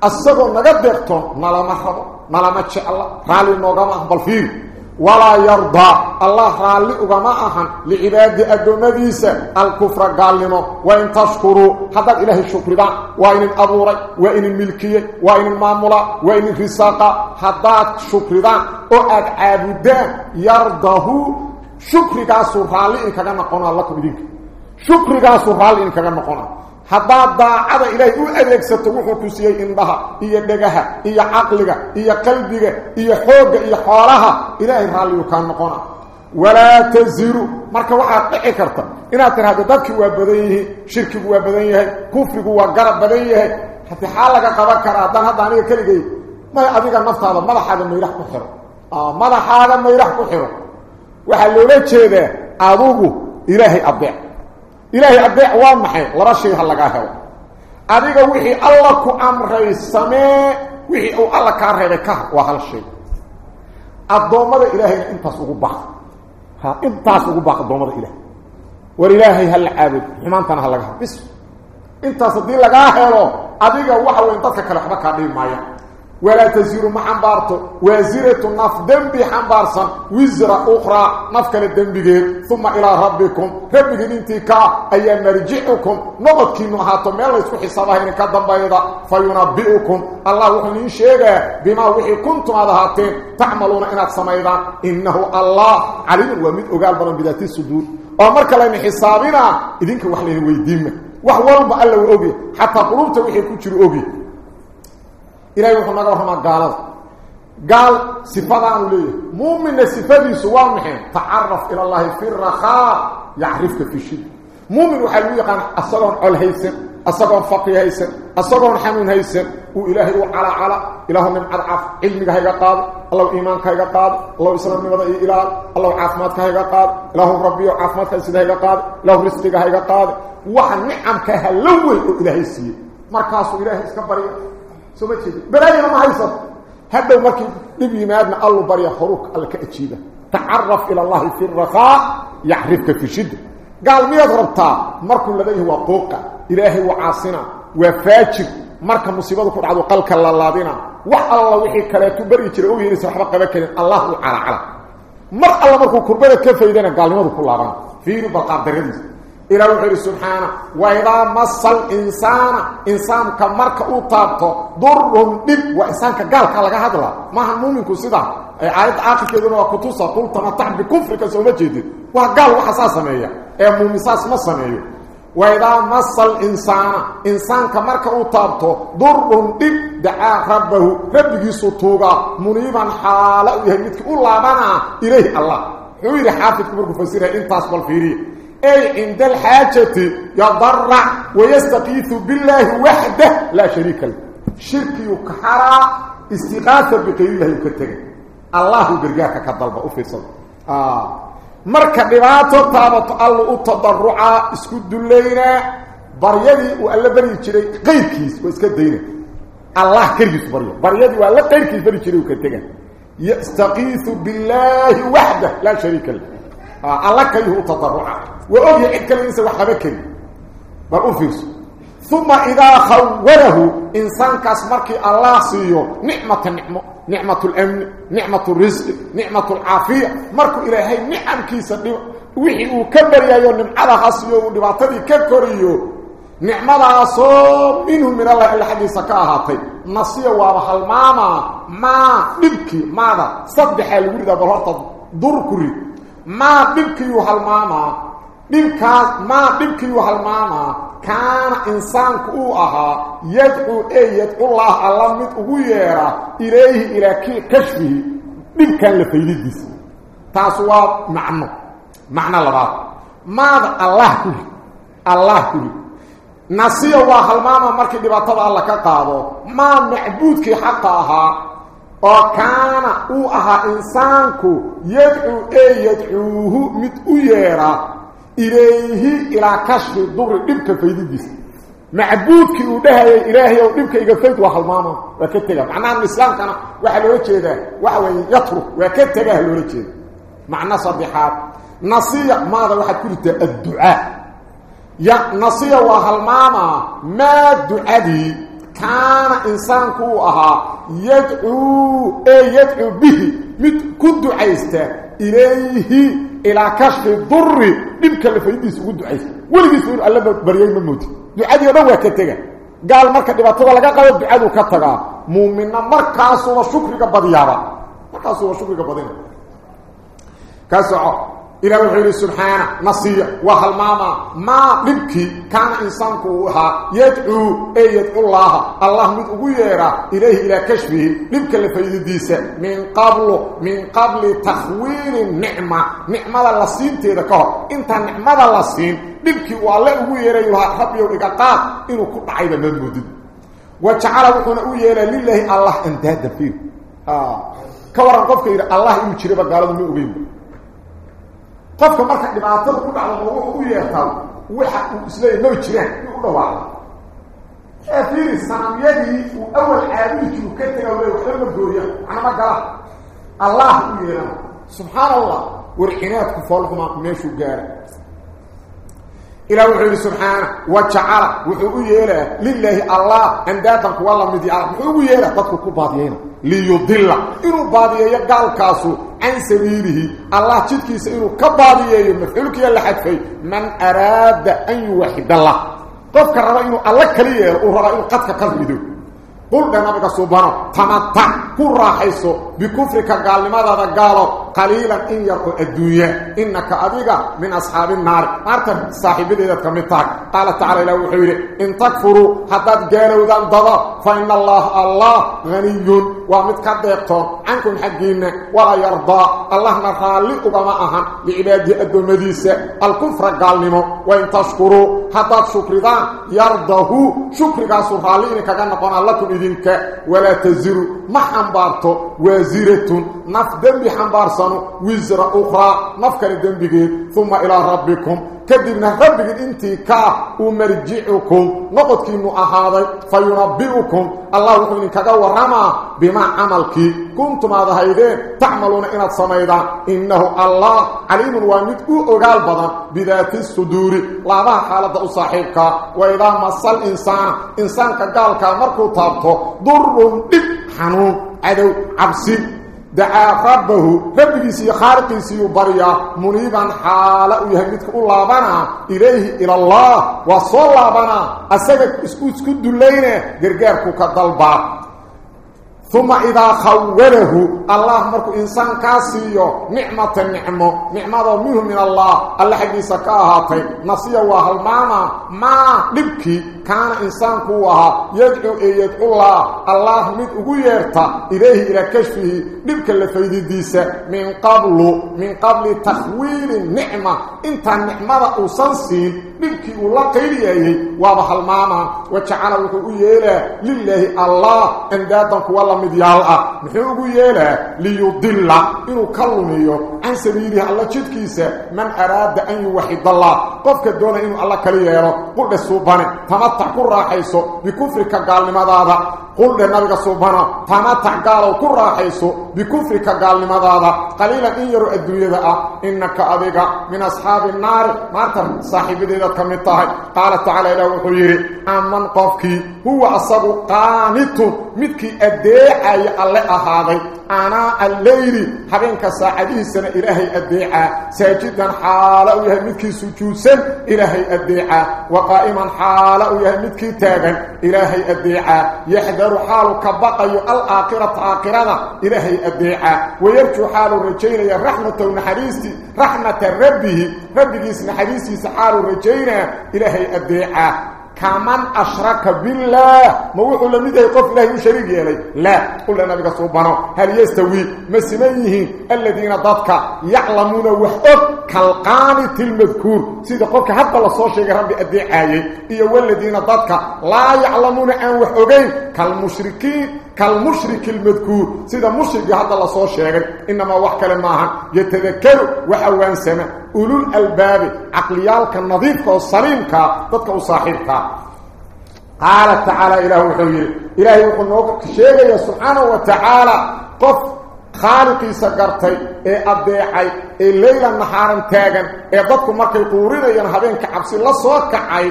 السبب نقدرتم نلا محرم نلا متشاء الله رالي نوغم أهبال فيه ولا يرضى. الله رالي أغما أهن لعباد الدمديسة الكفر قال لنا وإن تشكروا. هذا إله الشكر دا. وإن الأبوري وإن الملكية وإن المامولة وإن الرساقة هذا الشكر دا. وأد عابدان يرضه. شكر قاسو رالي إن كان نقونا لكم دينك. شكر قاسو رالي إن كان نقونا. U adeegsato wuxuu ku siiyey indhaha iyo dhegaha iyo caqliga iyo qalbiga iyo xoogga iyo xoolaha ilaahay raalliyu kaa noqona walaa taziru marka waxaad dhici karta inaad tidhahdo dadkii waa badan yihiin shirkigu waa badan yahay kufrigu waa garab badan yahay haddii xaa laga qaban karaa haddaan hadda aniga keligay may adiga naftaada madaxaada mayrax ku xiro madaxaada mayrax ku xiro waxaa loola jeedaa adugu ilaahay adeec إلهي أبيع وامحي لرشي هلقا هوا أديك وحي الله كو أمري سمي وحي أو الله كاره بكه وهالشيء الضومة إلهي إنت سوق ها إنت سوق بخ الضومة إلهي. والإلهي هل عابد حمانتنا هلقا بس إنت صدين لقا هلو. أديك وحي وانتك كالحبك عدين مايا ولا تزير مع حنبارته وزيرة نف دنبي حنبارسا وزر أخرى نفك الدنبي ثم إلى ربكم. ربك انتكا أي مرجعكم نبت كينو هاتو ميلا يسكو حسابها إنك الدنبايضا فينبئكم. الله وحنين شيئا بما وحي كنتم هذا هاتين. تعملون إنك سميدا إنه الله عليم ومد. أقال بنا بذات السدود ومرك لين حسابنا. إذنك وحلين ويدين وحوالب الله وأبي حتى قلوبته وحي كتير أبي إلهي وحنا نقرأ قال قال صفة ليه مؤمن صفة سوامحين تعرف إلى الله في الرخاء يعرفك في الشيء مؤمن وحلوية قال أصدقون عل هيسن أصدقون فقه هيسن أصدقون حمين هيسن. وإلهي وعلى على إله من عضعف علمك هيدا قاد الله إيمانك هيدا قاد الله إسلام نبضا إله الله عافماتك هيدا قاد الله ربي وعافماتك هيدا قاد الله رزقك هيدا قاد وحن نعمك هلوه إلهي السيء مركاسه إلهي اسكبريه تجي براينا ما هيصل هذا مركي نبي مادنا الله بريا خروق الكأتشيدة تعرف إلى الله في الرخاء يعرفك في شدة قال مية ضربتا مركو لديه وقوقة إلهي وعاصنا وفاجر مركا مصيبة كنت عدو قلق الله دينا وح الله وحي كلاتو بري جري اوه ينسى حبقى بكرين الله على على مر الله مركو كربانة كيف يدينا قال كل الله فيه بقى دريد إلى وحير سبحانه. وإذا مص الإنسان إنسان كمرك أطابته ضرهم دب. وإنسان كقال كالغا هدلا ما هم مؤمنكو سيدا. آيات آخر كذلك وكتوسا قل تمتع بكفرك سوما جديد وقال وحساسا ميا إيه مؤمساس مصا ميا وإذا مص الإنسان إنسان كمرك أطابته ضرهم دب. دعا ربه. ربك سطوغا منيبا حالا. يهمتك الله بنا. إليه الله. حوير حافظ كبير كفسيرها انتاس بالفيري أي عند الحاجة يضرع ويستقيث بالله وحده لا شريك له. شرك يكحرى استغاثة بغير الله يكتغي الله برجاك كالضلبة أفصل آه. مركا دباتو طابط الله التضرع اسكد اللينا بريدي وألا بري جري غير كيس واسكد دينا الله كريس بريد. بريدي وألا غير كيس بري جري وكتغي يستغيث بالله وحده لا شريك له. آه. الله كيه تضرع وأوجه عدك الإنسان وحبكري بل أفرس ثم إذا خوله إنسان كاسمرك الله سيو. نعمة النعمة نعمة الأمن نعمة الرزق نعمة العافية. مركو إلهي نعم كيسا وحي وكبر يا يو نمعها خاصيو ونباتدي كبريو نعمة صوم منه من الله إلا حدي سكاهاتي نصية وابح الماما. ما نبكي ماذا؟ صدح الورد بلغة دور كري ما نبكي وهالماما dhibkaas maa dhibkii halmaama كان إنسان كوءها يدعو أي يدعو الله الله مد أغيرا إليه إلى كشفه من كان لفيديس تاسوا معنى معنى لبعض ماذا الله كله الله كله نسيه وحلماما مركي دباتة الله كقاضو ما معبودك حقها وكان أوها إنسانك يدعو أي يدعوه مد أغيرا إليه إلى كشف الضر دبك فيديس معبودك ودهي إلهي ودبك إيقفيت وحلماما وكتغا معنى الإسلام كان واحد وجهده واحد يترك وكتغا الوجهده معنى صديحات نصية ماذا واحد كلت الدعاء. يا نصية وحلماما ما دعادي كان إنسان كوها يدعو أي يدعو به. مد كد عيسته إليه إلى كشف الضر دمك اللي ducaysa waligiis uu alla bariyay ma mooti ducadii dhan waa ka taga gaal marka dhibaatada laga qabo ducadu ka taga muumina markaas oo shukriga badiyaba markaas oo shukriga badina kaasoo إلى وحيد سبحانه نصية وهالماما ما نبكي كان إنسانك وها يدعو أي يدعو الله. الله من أغيرا إليه إلى كشفه نبكي لفيد ديسة. من قبل من قبل تخوير النعمة. نعمة اللسين تيدكه إنت نعمة اللسين نبكي والله أغيرا يلها ربي وإقاقات إنه كنت عيدا من مدد وجعل وحنا أغيرا لله الله انداد فيه. آه. كورا قفك الله يمشي قالوا من أغيرا qofka marka dhibaatada ku dhacdo wuxuu u yeertaa waxa uu isleeyahay ma sanamyadii uu awal caabudi jiru ka tegay oo waxba ma gooya anama gala allah u yeerana subxaan allah إلى وحده سبحانه وحو يلا لله الله. اندادا والله مدي وحو يلا بدك كباديين ليضل. انه باديه قال كاسو عن سبيله. الله جدكيس انه كباديه مفعولك يلا حدفي من أراد أن يوحد الله. قف ربا انه الله كليه قد كقلبه قل لنا بك سبحانه. تمتع. بكفرك قال لماذا قالوا قليلا إن يرقوا الدنيا. إنك أديك من أصحاب النار. أرتب صاحب ذلك كمتاك قال تعالى إلى وحيره إن تكفروا حتى قالوا ذا الضبا فإن الله الله غني ومتكدقتون عنكم حقين ولا يرضى. الله نخالق كما أهم لعباده الدمديسة. الكفر قال لهم وإن تشكروا حتى شكر ذا يرضه. شكر قاسوا خالقين كأن نقول لكم إذنك. ولا تزروا ما حنبارتو وزيرة نف دنبي حنبارسانو وزر أخرى نفكر دنبي ثم إلى ربكم. كدبنا ربك إنتي كا ومرجعكم. نقضك انه اهاضي فينبئكم. الله وحيني كذا ورما بما عملك. كنتم هذا هيدين تعملون إنات سميدا إنه الله عليم ومدكو أغال بضان بذات الصدور. لا ذا حالة أصاحبك. وإذا مصى الإنسان إنسان كقالك مركو طابته ضر دب حنون. عدو عبسي دعا ربه. ربكيسي خارقيسي بريا. منيبا حالا يهمدك الله إليه إلى الله. وصلى بنا. أساقك اسكو دلين قرقاركو كدلبا. ثم إذا خوله الله مركو إنسان كاسيو نعمة النعمة نعمة منه من الله الله حقي سكاهاتي نصية وهالماما ما نبكي كان إنسان كوها يدعو يدعو الله الله مد أغيرتا إليه إلى كشفه نبكي اللي نبكي الله قيليه واضح الماما وجعل يلا لله الله اندادك والله مديال محو يلا ليضل إنه كلميه عن سبيله الله جدكيسة من أراد أن يوحد الله قفك دون إنه الله كليه قل السوباني تمتع كل راحيسو بكفرك قال لماذا قل لنبي سبحانه تمتع قالوا كل راحيسو بكفرك قال لماذا قليلا إن يروا الدنيا إنك أذيك من أصحاب كمتاه قال تعالى إلى وحيري أمن قفكي هو أصاب قانت متكي أدعي الله أهاضي أنا الليل. حبينك ساعديه سنة إلهي أدعي ساجدا حالا ويهمتكي سجوسا إلهي أدعي وقائما حالا ويهمتكي تاغا إلهي أدعي يحذر حالك بقي الآخرة آخرة إلهي أدعي ويرجو حال الرجين رحمة ونحريستي رحمة ربه. ربه اسم حديثي سحال الرجين إلهي أدعي كمن أشرك بالله. ما وحو لمده يقف الله يشريك يلي لا. قل لنا بك سبحانه هل يستوي؟ مسميه الذين ضدك يعلمون وحق كالقانت المذكور. سيدة قفك حتى الله شيء ربي أدي آية. إيه والذين ضدك لا يعلمون أن وحقين كالمشركين كالمشرك المذكور. سيدا مشرك هذا الله صور شيئا إنما وحكا لماها. يتذكر وحوان سنة أولو الألباب. عقليالك النظيفك والصليمك ضدك وصاحبك. قال تعالى إله وحوير إلهي يقول نوك شيئا سبحانه وتعالى. قف. خالقي ee adeecay ee leeyla naharan taagan ee dadku markay quurinayaan habeenka cabsi la soo kacay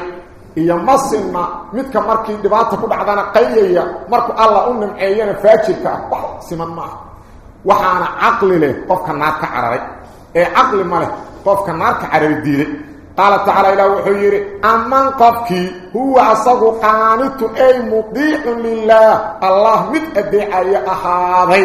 iyo masina midka markii dhibaato ku dhacdana qayliya markuu alla u nimceeyana faajirka wax siman ma waxaana aqli leh qofka naarka cararay ee aqli ma leh qofka naarka cararay diiday قال تعالى إلى وحيري أمن قفكي هو أصغ قانت أي مطيع لله الله مد أدعي أحاضي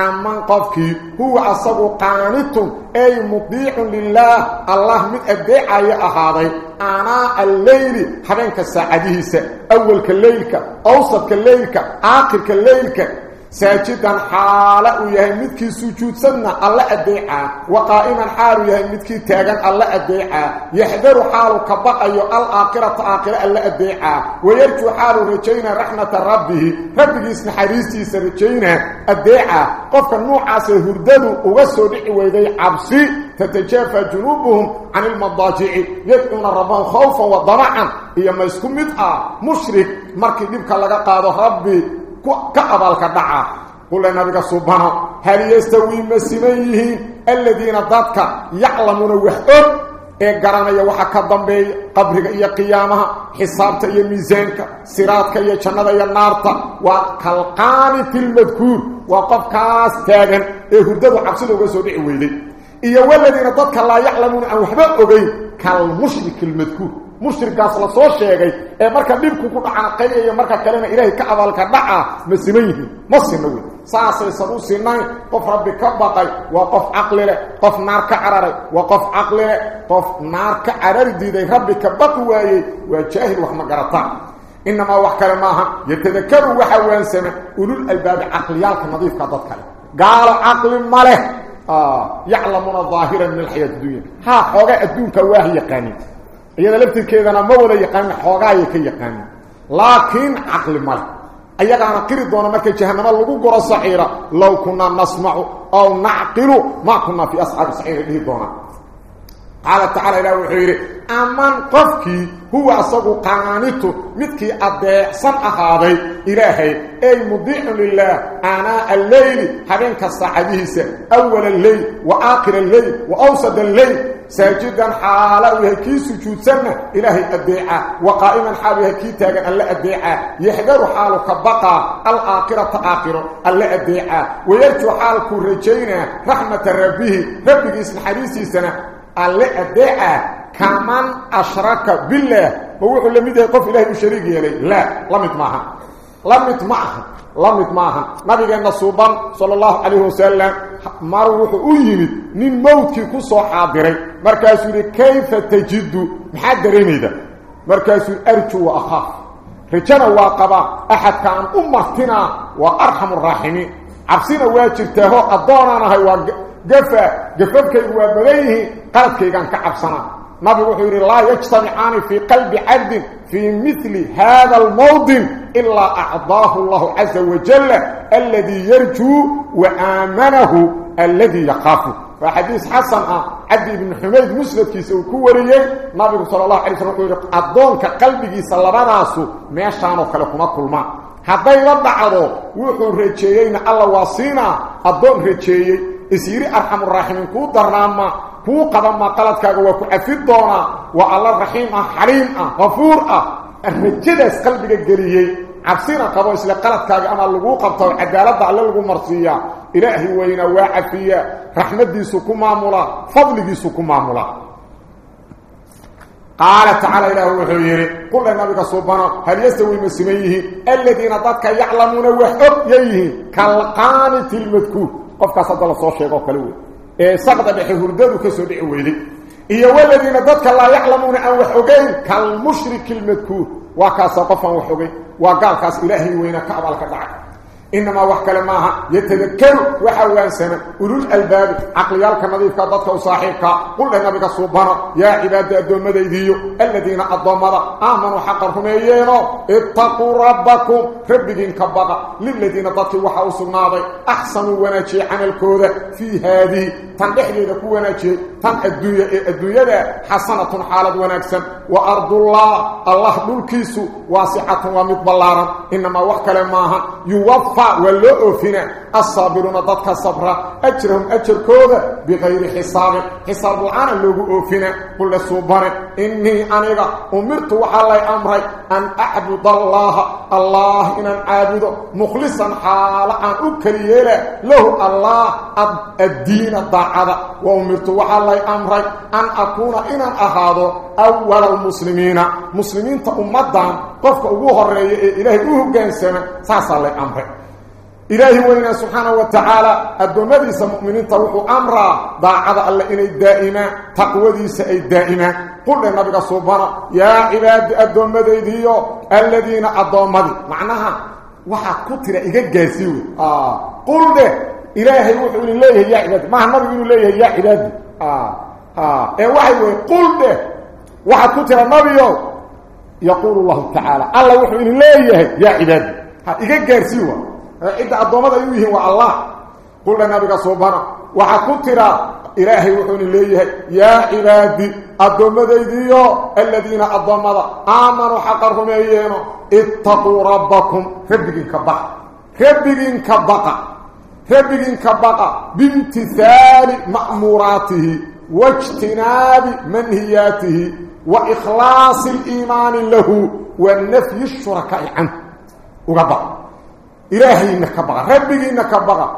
أمن قفكي هو أصغ قانت أي مطيع لله الله مد أدعي أحاضي أنا الليل حبينك الساعديه أول كالليلك أوسط كالليلك آخر كالليلك. ساجدا حالا ويهي مدكي سجود سنة الله أدعى وقائما حال ويهي مدكي تاغن الله أدعى يحذر حاله كبقى الآقرة آقرة الله أدعى ويرجو حاله رجينا رحمة ربه ربه اسم حريستي سرجينا أدعى قفك النوع سيهردلو وغسو دعي ويدي عبسي تتجافى جنوبهم عن المضاجع يدعون ربهم خوفا وضمعا إيا ما يسكن مدعى مشرك مركي دبك لغا قادو ربي كأضل كدعا قل لنبك سبحانه هل يستوي مسيميه الذين ضدك يعلمون وحقه إيه قرانا يوحا كدام بي قبرك إيه قيامها حسابت إيه ميزانك سراتك إيه شنده إيه نارتا وكالقانت المذكور وقف كاستاغا إيه هرددو عبسدو قسود إيه ويدي إيه والذين ضدك لا يعلمون وحبه إيه كالمشرك المذكور abaalka dhaca ma siman yihiin ma sinna wey saasaysan u sinayn qof rabbi ka baqay waa qof caqli leh qof naar ka cararay waa qof caqli leh qof naar ka carari diiday rabbi ka baqi waayey waa jaahil wax ma garataan inamaa wax kale maaha yatadakaru waxa waansama ulul albaabi caqliyaalka nadiifka dad kale gaalo caqli ma leh yaclamuuna daahiran min alxayaati dunya ha xoogaa adduunka waahi yaqaanin iyada laftirkeedana ma wada yaqaanin xoogaayay ka yaqaanin laakiin caqli male ayagaana qiri doona marka jahannama lagu goro saciira low kunaa nasmacu aw nacqilu ma kunaa fi asxaabi saciira dhihi doona qaala tacala ilah wuxuu aman qofkii huwa asagu qaanitu midkii adeecsan ahaaday ilaahay ey mudiicun lilaah aanaa alleyli habeenka saacadihiisa awala alleyl wa aakhira alleyl wa awsad alleyl ساجدا حالا وهي كي سجودسنا إلهي أدعى وقائما حال وهي كي تاغن ألا أدعى يحذر حالك بقى الآخرة آخرة ألا أدعى ويرجو حالك رجينا رحمة ربه ربك اسم حديثي سنة ألا أدعى كمان أشرك بالله. هو يقول لم يقف إلهي بشريك يلي. لا لم يتمعها لم يتمعها lamid maaha nabigeena suuban sallallahu alayhi wasallam مر وحو نين موتي كو سو حاضري مركاس كيف تجد محضرين اذا مركاس ارجو واخاف رجنا واقبا احد كان امتنا وارحم الراحمين عبسين واجبته الضارنا هي وقف قفك وبليه قلبك كان كعبسنا nabigu wuxuu yidhi laa yajtamicaani fii qalbi cabdin في مثل هذا الموضن إلا أعضاه الله عز وجل الذي يرجو وآمنه الذي يخافه. فحديث حسن عبد بن حميد مسلم كي سوكوري نبي صلى الله عليه وسلم يقول أدونك قلبك صلى الله عليه وسلم ما شانو كلكما كل ما hadday la dhacdo wuxuu reejeeyeyna alla waa siinaa addoon reejeeyey isiiri arxamuraaximiin kuu darnaama كو قدم ما قلت كاغا وا كو افي دونا وا الله الرحيم حريم غفور الرجل اس قلبك غليي عفسينا قبو اس لقلت كاغا أنا لو قبطو عداله الله لو مرسيا الهي وين وا عفيا رحمتي سكم معمولا فضلي سكم معمولا قال تعالى إلى هو خبير قل للنبي سبحانه هل يستوي المسلمين الذين ضدك يعلمون وحب يليه كالقانة المذكور قفك صدى الله صلى الله قلوه إيه سقط بحي هردادو كسو دعي ويلي iyo waladiina dadka laa yaclamuuna aan wax ogeyn kalmushriki almadkuur waa kaasoo qof aan wax ogeyn waa gaalkaas ilaahay weyna ka abaalka dhacay إنما وحكى معها يتذكر وحوان سنة أولو الألباب عقليالك نظيفك ضدك وصاحبك. قل لنبيك سبحانه يا عباد الدوم مديديو الذين أضمد آمنوا حقرهم أيينو اتقوا ربكم. ربكين كبقى. للذين ضدك وحاو سناضي أحسنوا ونجي عن الكودة في هذه تنبحلي لك ونجي. تن الدنيا الدنيا حسنة حالة ونكسا وأرض الله. الله ملكيس واسعة ومتبلارا إنما وحكى معها يوفى ولو اوفنا الصابرون ضدك صبرا أجرهم أجر كودا بغير حساب. حساب العان لو اوفنا قل سبحانه إني أنيغا أمرت وحالي أمري أن أعبد الله. الله إن أعبد مخلصا حالا أن اكريله له الله الدين الضاعة. وأمرت وحالي أمري أن أكون إن اهادو أول المسلمين. مسلمين امدان قفك ugu horeeyay ilaahay u hogaansama saasa lay amray إلهي وإنا سبحانه وتعالى الدومديس مؤمنين توحوا أمرا ضاعة الله إني دائما تقوذيس أي دائما قل للنبي سبحانه يا عباد الدومديديو الذين الدومدي معناها وحا كتر إيجا جاسيوي. آه. قل ده إلهي وحول الله يا عباد. ما النبي يقول الله يا عباد؟ آه. آه. إيه واحد قل ده وحا كتر النبي يقول الله تعالى الله وحول الله يا عباد. إيجا الضمد أيوه هو الله. قل لنا بك سبحانه وحكتر إلهي وحون إليه يا عبادي الضمديديو الذين الضمد آمنوا حقرهم أيينو اتقوا ربكم. ربكين كبقى. ربكين كبقى. ربكين كبقى. بامتثال مأموراته. واجتناب منهياته. وإخلاص الإيمان له. والنفي الشركاء عنه. وقبقى إلهي إنك بغى ربي إنك بغى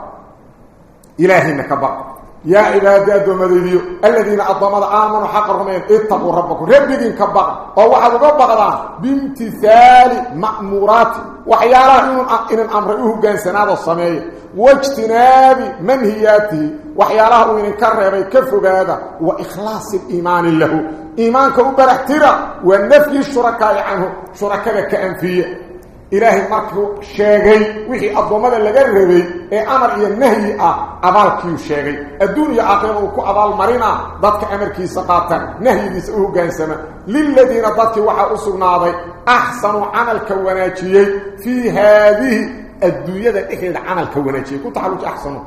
إلهي إنك بغى يا عبادي أدومديو الذين أضمد آمنوا حق الرمين اتقوا ربكم. إنك بغى وواحد بغى بامتثال مأمورات. وحيالا إن الأمر كان سناد الصمية واجتناب منهياته. وحيالا إن كرر كفر هذا وإخلاص الإيمان له. إيمانك أبر احترى والنفي الشركاء عنه. شركاء كأنفية. إلهي مركو شيغي وخي أضمد لغيري اي أمر إيه ينهي ا أه أبال كي شيغي. الدنيا آخرة كو أبال مرينا دات امركي سقاطة. نهي ديس أو غانسما للذين دات وحا اسغنا باي احسن عمل كوناتي في هذه الدنيا دخل عمل كوناتي كنت حلو أحسنوا.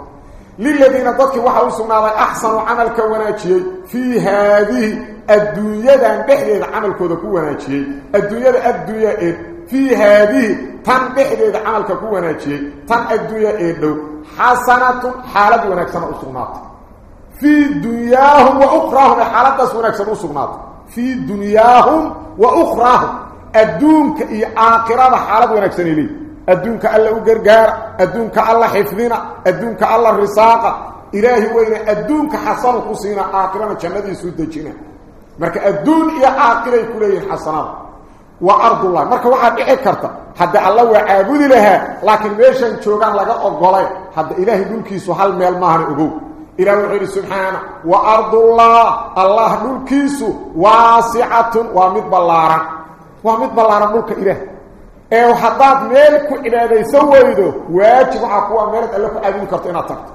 للذين دات وحا اسغنا باي احسن عمل كوناتي في هذه الدنيا دخل عمل كوناجيه الدنيا الدنيا إيه في هذه تن بحديد عملك كوناجي تن الدنيا ايدو حسنة حالة ونكسن أسغنات في دنياهم وأخراهم حالة ونكسن أسغنات في دنياهم وأخراهم. الدونك إي آقران حالة ونكسن إلي الدونك الله قرقار الدونك الله حفظنا الدونك الله الرساقة إلهي وين؟ الدونك حسن قصينا آقران جنة سودجنا مركا الدون إي آقران كلين حسنات وارض الله hada Allah waa caabudi laha laakiin meeshan joogan laga ogolay hada ilaahi dulkiisu hal meel ma ahan ugu ilaahi wuxuu subhana wa ardullah Allah dulkiisu wasi'atun wa mid balaaran wa mid balaaran dhulka ilaahi ee hadaad meel ku cibaadaysan weydo waajib waxa kuwa meel Allah ku caabudi karto inaad tagto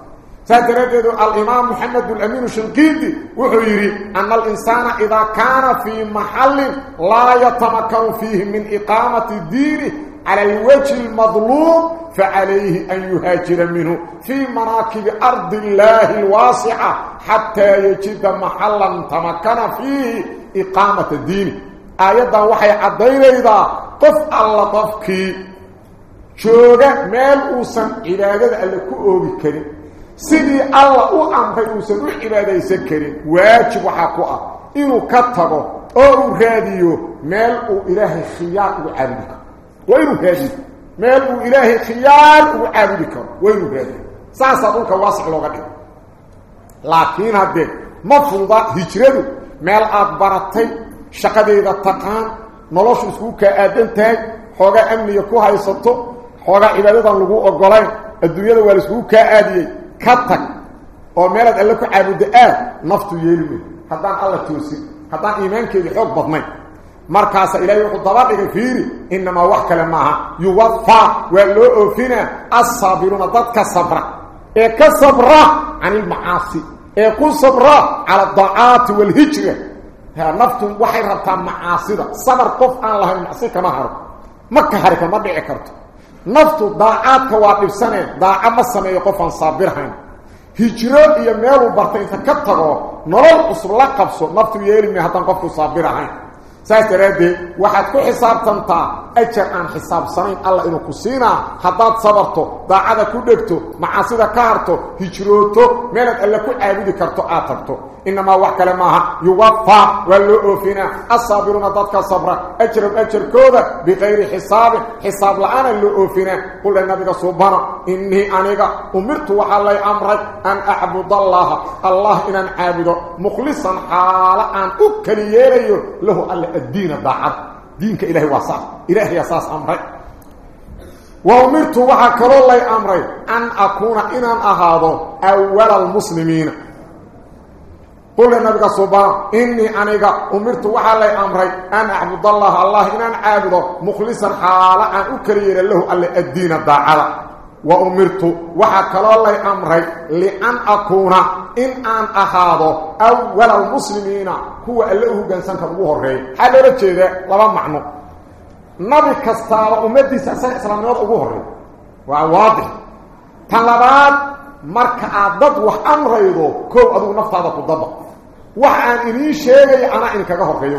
سادرده الإمام محمد الأمين الشنقيدي وحيري أن الإنسان إذا كان في محل لا يتمكن فيه من إقامة الدين على الوجه المظلوم فعليه أن يهاجر منه في مراكب أرض الله الواسعة حتى يجد محلا تمكن فيه إقامة الدين آيادا وحي عدين إذا قف الله قفكي شوغا ميل أوسن عبادة اللي كؤوبي كريم. Ah oo uu raadiyo meel uu ilaahay khiyaar ugu caabudi karo waa inuu raadiyo meel uu ilaahay khiyaar ugu caabudi karo waa inuu raadiyo saasaa dhulka waasic looga dhigo laakiin haddee ma fududa hijradu meel aad baratay shaqadeeda taqaan noloshu iskugu kaa aadan tahay xoogaa amniga ku haysato xoogaa cibaadadan lagu ogolayn adduunyada waa laiskugu kaa aadiyey كتك أو ميلاد الله كعبد آه نفتو يلمي حتى الله توسي حتى ايمانك يحق بضمي مركز الهي وقدرات غفيري انما وحك لماها يوفى ولو اوفنا الصابرون ضدك صبرا اي كصبرا عن المعاصي اي كن صبرا على الضعات والهجرة هي نفت وحيرتها معاصرة صبر قف الله المعاصي كما هرب مكة هرب مدعي كرتو ma sameeyo qof aan saabirhayn hijro iyo meeluu bartay inta ka tago nolol cusub la qabso naftu yeelimi haddaan qofku saabir ahayn saas daraaddeed waxaad ku xisaabtantaa اجر ان حساب سنين الله إنه كسينا. حطات صبرته ضاعد كدغتو مع سدا كارتو هجروتو. ملك الله كل عابد كرتو اخرتو إنما وحك لما يوفى والؤفنا الصابر نضتك صبر أجر اجر كوده بغير حساب. حساب لعن اللؤفنا قل النبي صبر إني أنيك. أمرت وحالي أمر أن أعبد الله. الله إن عابد مخلصا حال أن أكل يريو. له الدين بعد. Ilahay waa saas. Ilaahayaa saas amray. وأمرت كلو لي أمري أن أكون إنان أهاضو أول المسلمين قل النبي صبانا إني أنيقا أمرت وحا لي أمري أن أعبد الله الله إنان عابدو مخلصا حالا أن أكرير له الدين الداعالة وأمرت كلو لي أمري لأن أكون إن أن أهاضو أول المسلمين هو هو جنسان كبوه الرئي هذا رجي لما kastaaba ummadiisa asaga islaamnimada ugu horey waa waadix tan labaad marka aad dad wax amraydo koow adigu naftaada ku daba wax aan idiin sheegayo anaa idinkaga horreeyo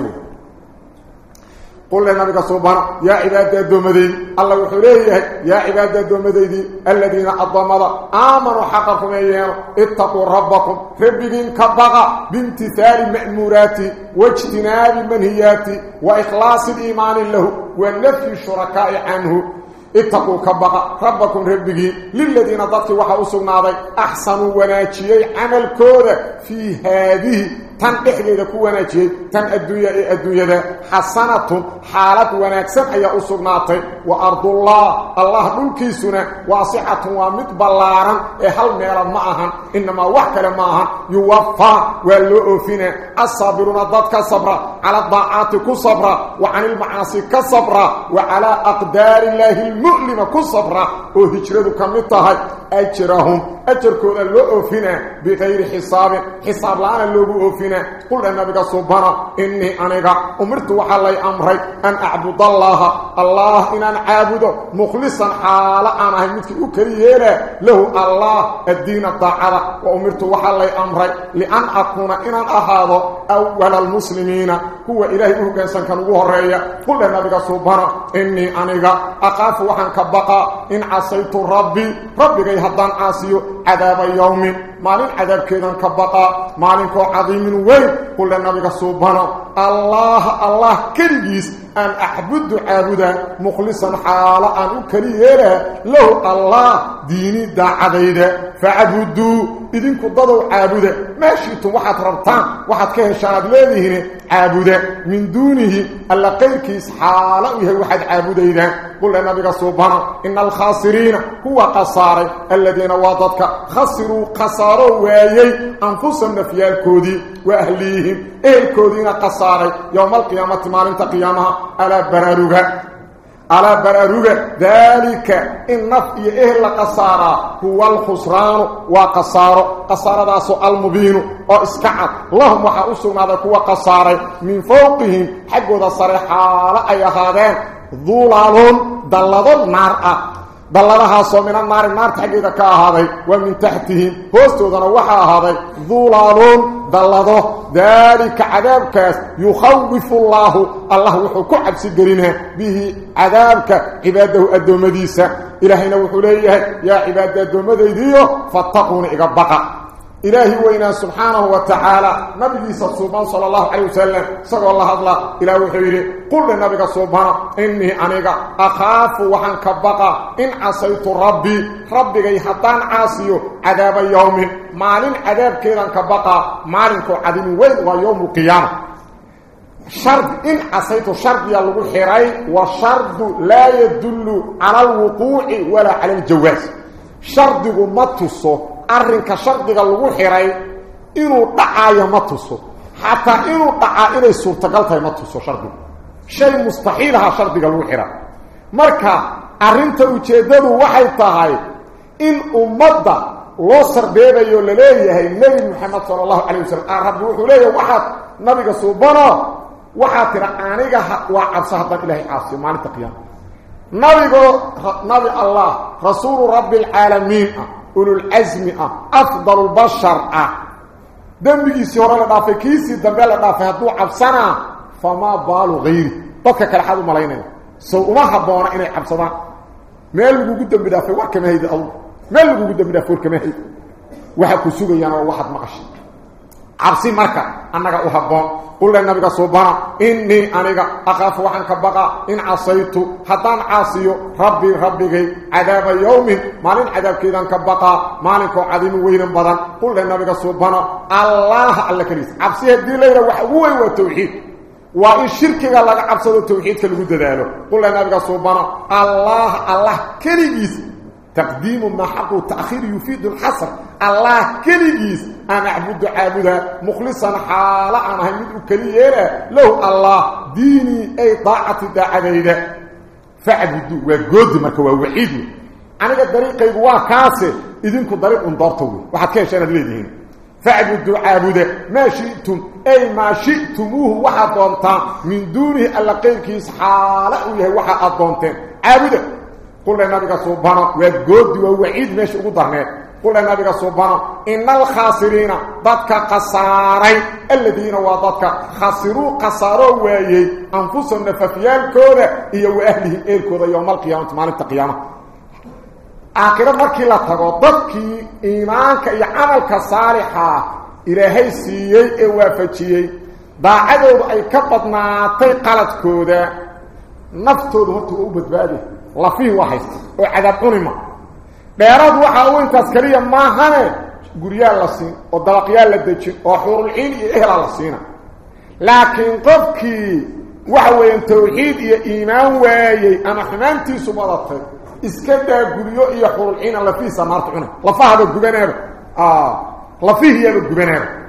قل لنبيك سبحانه يا عباد الدومدين الله وحليه يا عباد الدومدين الذين أضموا آمنوا حقكم أيام اتقوا ربكم ربكين كبغى بامتثال مأمورات واجتناب منهيات وإخلاص الإيمان له والنفي الشركاء عنه. اتقوا كبغى ربكم ربكين للذين ضدت وحا أسقناضي أحسنوا وناجيي عمل كودة في هذه تن دخلي لكو وأنا جيد تن الدنيا اي الدنيا حسنة حالت وأنا اكسب ايا اسقناته وأرض الله الله دلكي سنة. واسعة ومتبلارا هل ميل ما اهن إنما وحكل ما اهن يوفى ولؤفنا الصابر نضت كصبر على الطاعات كصبر وعن المعاصي كصبر وعلى أقدار الله المؤلمه كصبر وهجرته كم تهي اجرهم اجركم لؤفنا بغير حساب. حساب لا لؤفنا قل النبي سبحانه إني أنيقا. أمرت وحالي أمري أن أعبد الله. الله إن أن عابده. مخلصا حالا أنا همتك أكريهلا له الله الدين الطاعة. وأمرت وحالي أمري لأن أكون إن أن أهاضه أول المسلمين. هو إلهي أهجنسا كان وهرية قل النبي سبحانه إني أنيقا. أخاف وحن كبقى. إن عصيت ربي. ربي يهدان عاصيو عذاب يوم مالين عذاب كذا كبقى مالين كو عظيم وين قل النبي سبحانه الله الله كريس أن أعبد عابدا مخلصا حالا أن أكريلا له الله ديني دا عبيدا فعبدوا إذن كددوا عابدا ما شئتم واحد ربطان واحد كهشاد لذهن عابدا من دونه ألا قيركيس حالا وهي واحد عابدا إذن قل النبي سبحانه إن الخاسرين هو قصاري الذين وضدك خسروا قصاروا وايي أنفسهم نفيا الكودي وأهليهم. إيه الكودين قصاري يوم القيامة مالين قيامها. على براروغا على براروغا ذلك إن نفي إهل قصارا هو الخسران وقصار. قصار داسو المبين وإسكعت لهم وحاوسوا ماذا هو قصاري من فوقهم حقوا ذا صريحا لأي هذين ظلال دلدوا نار بلدها من النار. النار تحقيقا كاهاضي ومن تحتهم هوستوذنا وحا هاضي ظلالون دلدو ذلك عذابك يخوف الله. الله وحكو عبس قرينه به عذابك عباده الدومديسة. إلهينا وحوليه يا عباد الدومديديو فاتقون إقبقا إلهي وإنا سبحانه وتعالى. نبي صلى الله عليه وسلم. صلى الله الله إلى وحيره قل لنبي سبحانه إني أنيقا. أخاف وحن كبقى. إن عصيت ربي. ربي حتان عاصيو. عذاب يوم. مالين عذاب كيران كبقى. مالين كو عدين وين ويوم القيامة. شرط إن عصيت شرط يلغو حيري وشرط لا يدل على الوقوع ولا على الجواز. شرط ما تصو arrinka shardiga lagu xiray inuu dhacaayo ma tuso xataa inuu dhacaa inay suurtagal tahay ma tuso shardigu shay mustaxiilaha shardiga lagu xidha marka arrinta ujeeddadu waxay tahay in ummadda loo sarbeebayo laleeyahay nebi moxamed sala allahu calay wasalam rabbi wuxuu leeyahay waxaad nabiga suubano waxaad tidha aniga waa cabso haddaan ilaahay caasiyo maalinta qiyaama nabigoo nabi allah rasuulu rabbi alcaalamiin ah ululcasmi ah afdalulbashar ah dembigiisii hore la dhaafay kiisii dambe la dhaafay hadduu cabsanaa famaa baalu hayri dadka kale xaad u malaynaya sow uma habboona inay cabsadaan meel lagugu dembi dhaafay war kama haydi adugu meel lagugu dembi dhaafay war kama haydi waxa ku sugayaan قل للنبي صبانا إني أنيق أخاف وحن كبقى إن عصيت حتى عاصي ربي ربي عذاب يوم مالين عذاب كذا كبقى مالين كو عظيم وين بدن. قل للنبي صبانا الله الله كريس. عبسيه الدين ليلة وحوه والتوحيد وإن شركك الله عبسه التوحيد كالقود ذاله قل للنبي صبانا الله الله كريس. تقديم ما حقه تأخير يفيد الحصر. الله كليجيس. أنا أعبد عابدا مخلصا حالا. أنا هميد كلييرا له الله ديني أي طاعة داعبيدا فعبدوا وقود مركا ووحيد أنا قد طريقي قواه كاسي. إذنكم طريق انضرطوا واحد كيش أنا بليدين فعبدوا عابدا ما شئتم. أي ما شئتموه واحد دونتان من دونه ألا قيلكيس حالا. ويهي أدونتين. عابدا. قل لنبيك سبحانه وقود ووعيد ماشي قدرناه قل لنبيك سبحانه إن الخاسرين ضدك قصاري الذين وضدك خسروا قصاروا ويهي أنفسهم نففيال كودة إيا وأهله إيه كودة يوم القيامة مالك القيامة آخر مركي لا تغو ضدك إيمانك إيا عملك صالحا. إلهي سيئي إوافجيي باعدوا أي كبضنا تيقلت كودة نفتود هنتو أبد لفي واحد وعدد قنمة بيراد وحاوين تذكرية ما هنه قريه الله سين ودلقيه الله دجين وحور العين إهل الله سين لكن قبك وحاوين توحيد إيمان وايي أنا خنانتي سمرت إسكدا قريه يا حور العين لفي فيه سمرت عنه لفاها بالقبنة آه لفيه يالقبنة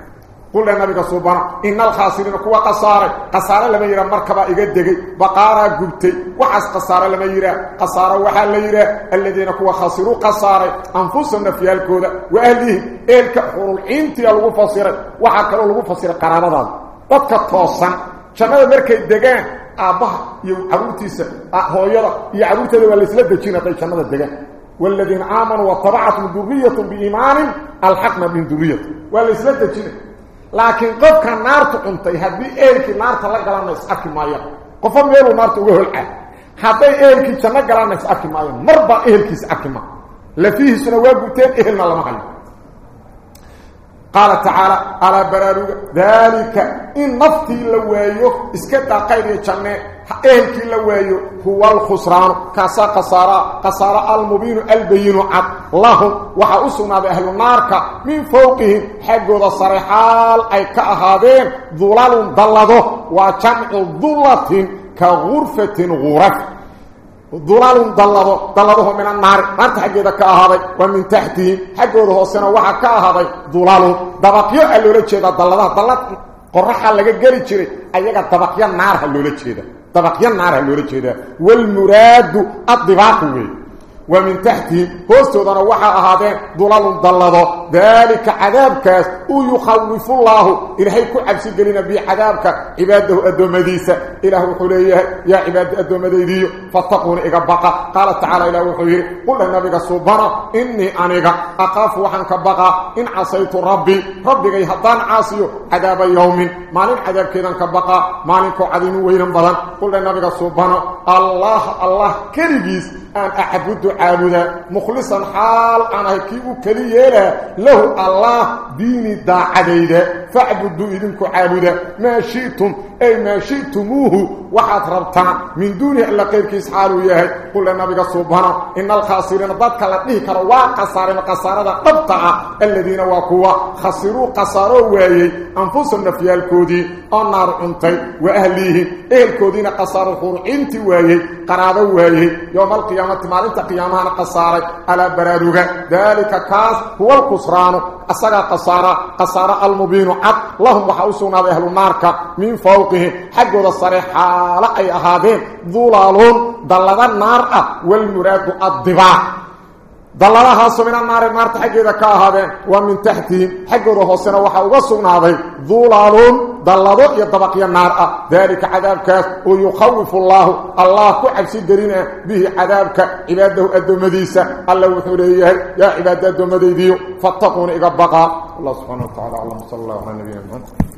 قل النبي سبحانه إن الخاسرين كوا قصارة قصارة لما يرى مركبة إقدقي بقارة قبتي وحس قصارة لما يرى قصارة وحال يرى الذين كوا خسروا قصارة أنفسهم في الكودة وأهله إلك حرول إنتي الغفصيرة وحكروا الغفصيرة قرارة ضدك التوصن شمال مركة الدقان أباه يعروتيس هويرا يعروتي لو الإسلام دجينة شمال الدقان والذين آمنوا وطبعتهم ذرية بإيمان الحقنا من ذرية والإسلام دجينة naartu cuntay haddii eelkii naarta la galana is arki maayo qofa meeluu naarta uga holca hadday eelkii janno galana is arki maayo marba ehelkiis arki ma lafihiisuna waa guteen ehelna lama hayo قال تعالى على براروغ ذلك إن نفتي لوايو اسكتا قيد جنة اهلكي لوايو هو الخسران. كاسا قصارى قصارى المبين البين عد. لهم وحاوسنا بأهل النار من فوقهم حقوا الصريحال أي كأهابين ظلال ضلده وجمع ظلة كغرفة غرف. ضلال ضلده ضلده من النار. انت حقيده كاهاday ومن تحته حقوده hoosena waxa ka ahaday ضلال dabaqyo loola jeeda dalada dalad qorraxa laga gali jiray ayaga dabaqyo naar loola تبقى ينعره لوريجيده والمراد الضباق وي. ومن تحته هوستودنا وحا أهادين ضلال ضلده ذلك عذابك ويخوف الله. إلهي كعبسي قلنا بعذابك عباده أدومديسة. إله حليه يا عباد أدومديدي. فاتقون إقبقى قال تعالى إله حليه قل النبي سبحانه إني أنيق أقاف وحنك بقى إن عصيت ربي. ربي يهدان عاصي عذاب يوم. مالين عذاب كذا كبقى. مالين كو عذين وين بدن. قل النبي سبحانه الله الله كريجيس أن أعبد عابدا مخلصا حال أنا كيبو كليلا له الله ديني دا عديدا فاعبدوا إذنكو عابدا ما شئتم أي ما شئتموه. وحد ربطان من دونه إلا غير كيس حالو ياهي قل النبي سبحانه إن الخاسرين ضدك لديه كروا قصارين قصارة قبطع الذين واكوا خسروا قصاروا وايي أنفسهم في الكودي النار انتي وأهليه. الكودين قصاروا خور انتي وايي قرابوا وايي يوم القيامة مالنت قيامها قصاري على برادوغا ذلك كاس هو القصران أسرى قصارى قصارى المبين. عد لهم وحاوسونا أهل النار من فوقهم حقوا الصريحة لأي أهادين. ظلالون ضلد النار والمراد الضباع dalladahaasoo min annaari naarta xaggeeda ka ahaadeen waa min taxtihim xaggooda hoosena waxaa uga sugnaaday duulaaluun dallado iyo dabaqyo naar ah daalika cadaabkaas oo yukhawifu allaahu allah ku cabsi gelina bihi cadaabka cibaadahu addoommadiisa alla wuxuu leeyahay yaa cibaada addoommadaydiyo fattaquuna iga baqaa allah subxana wa tacala aclam sal allah calaa nabiyina maxamed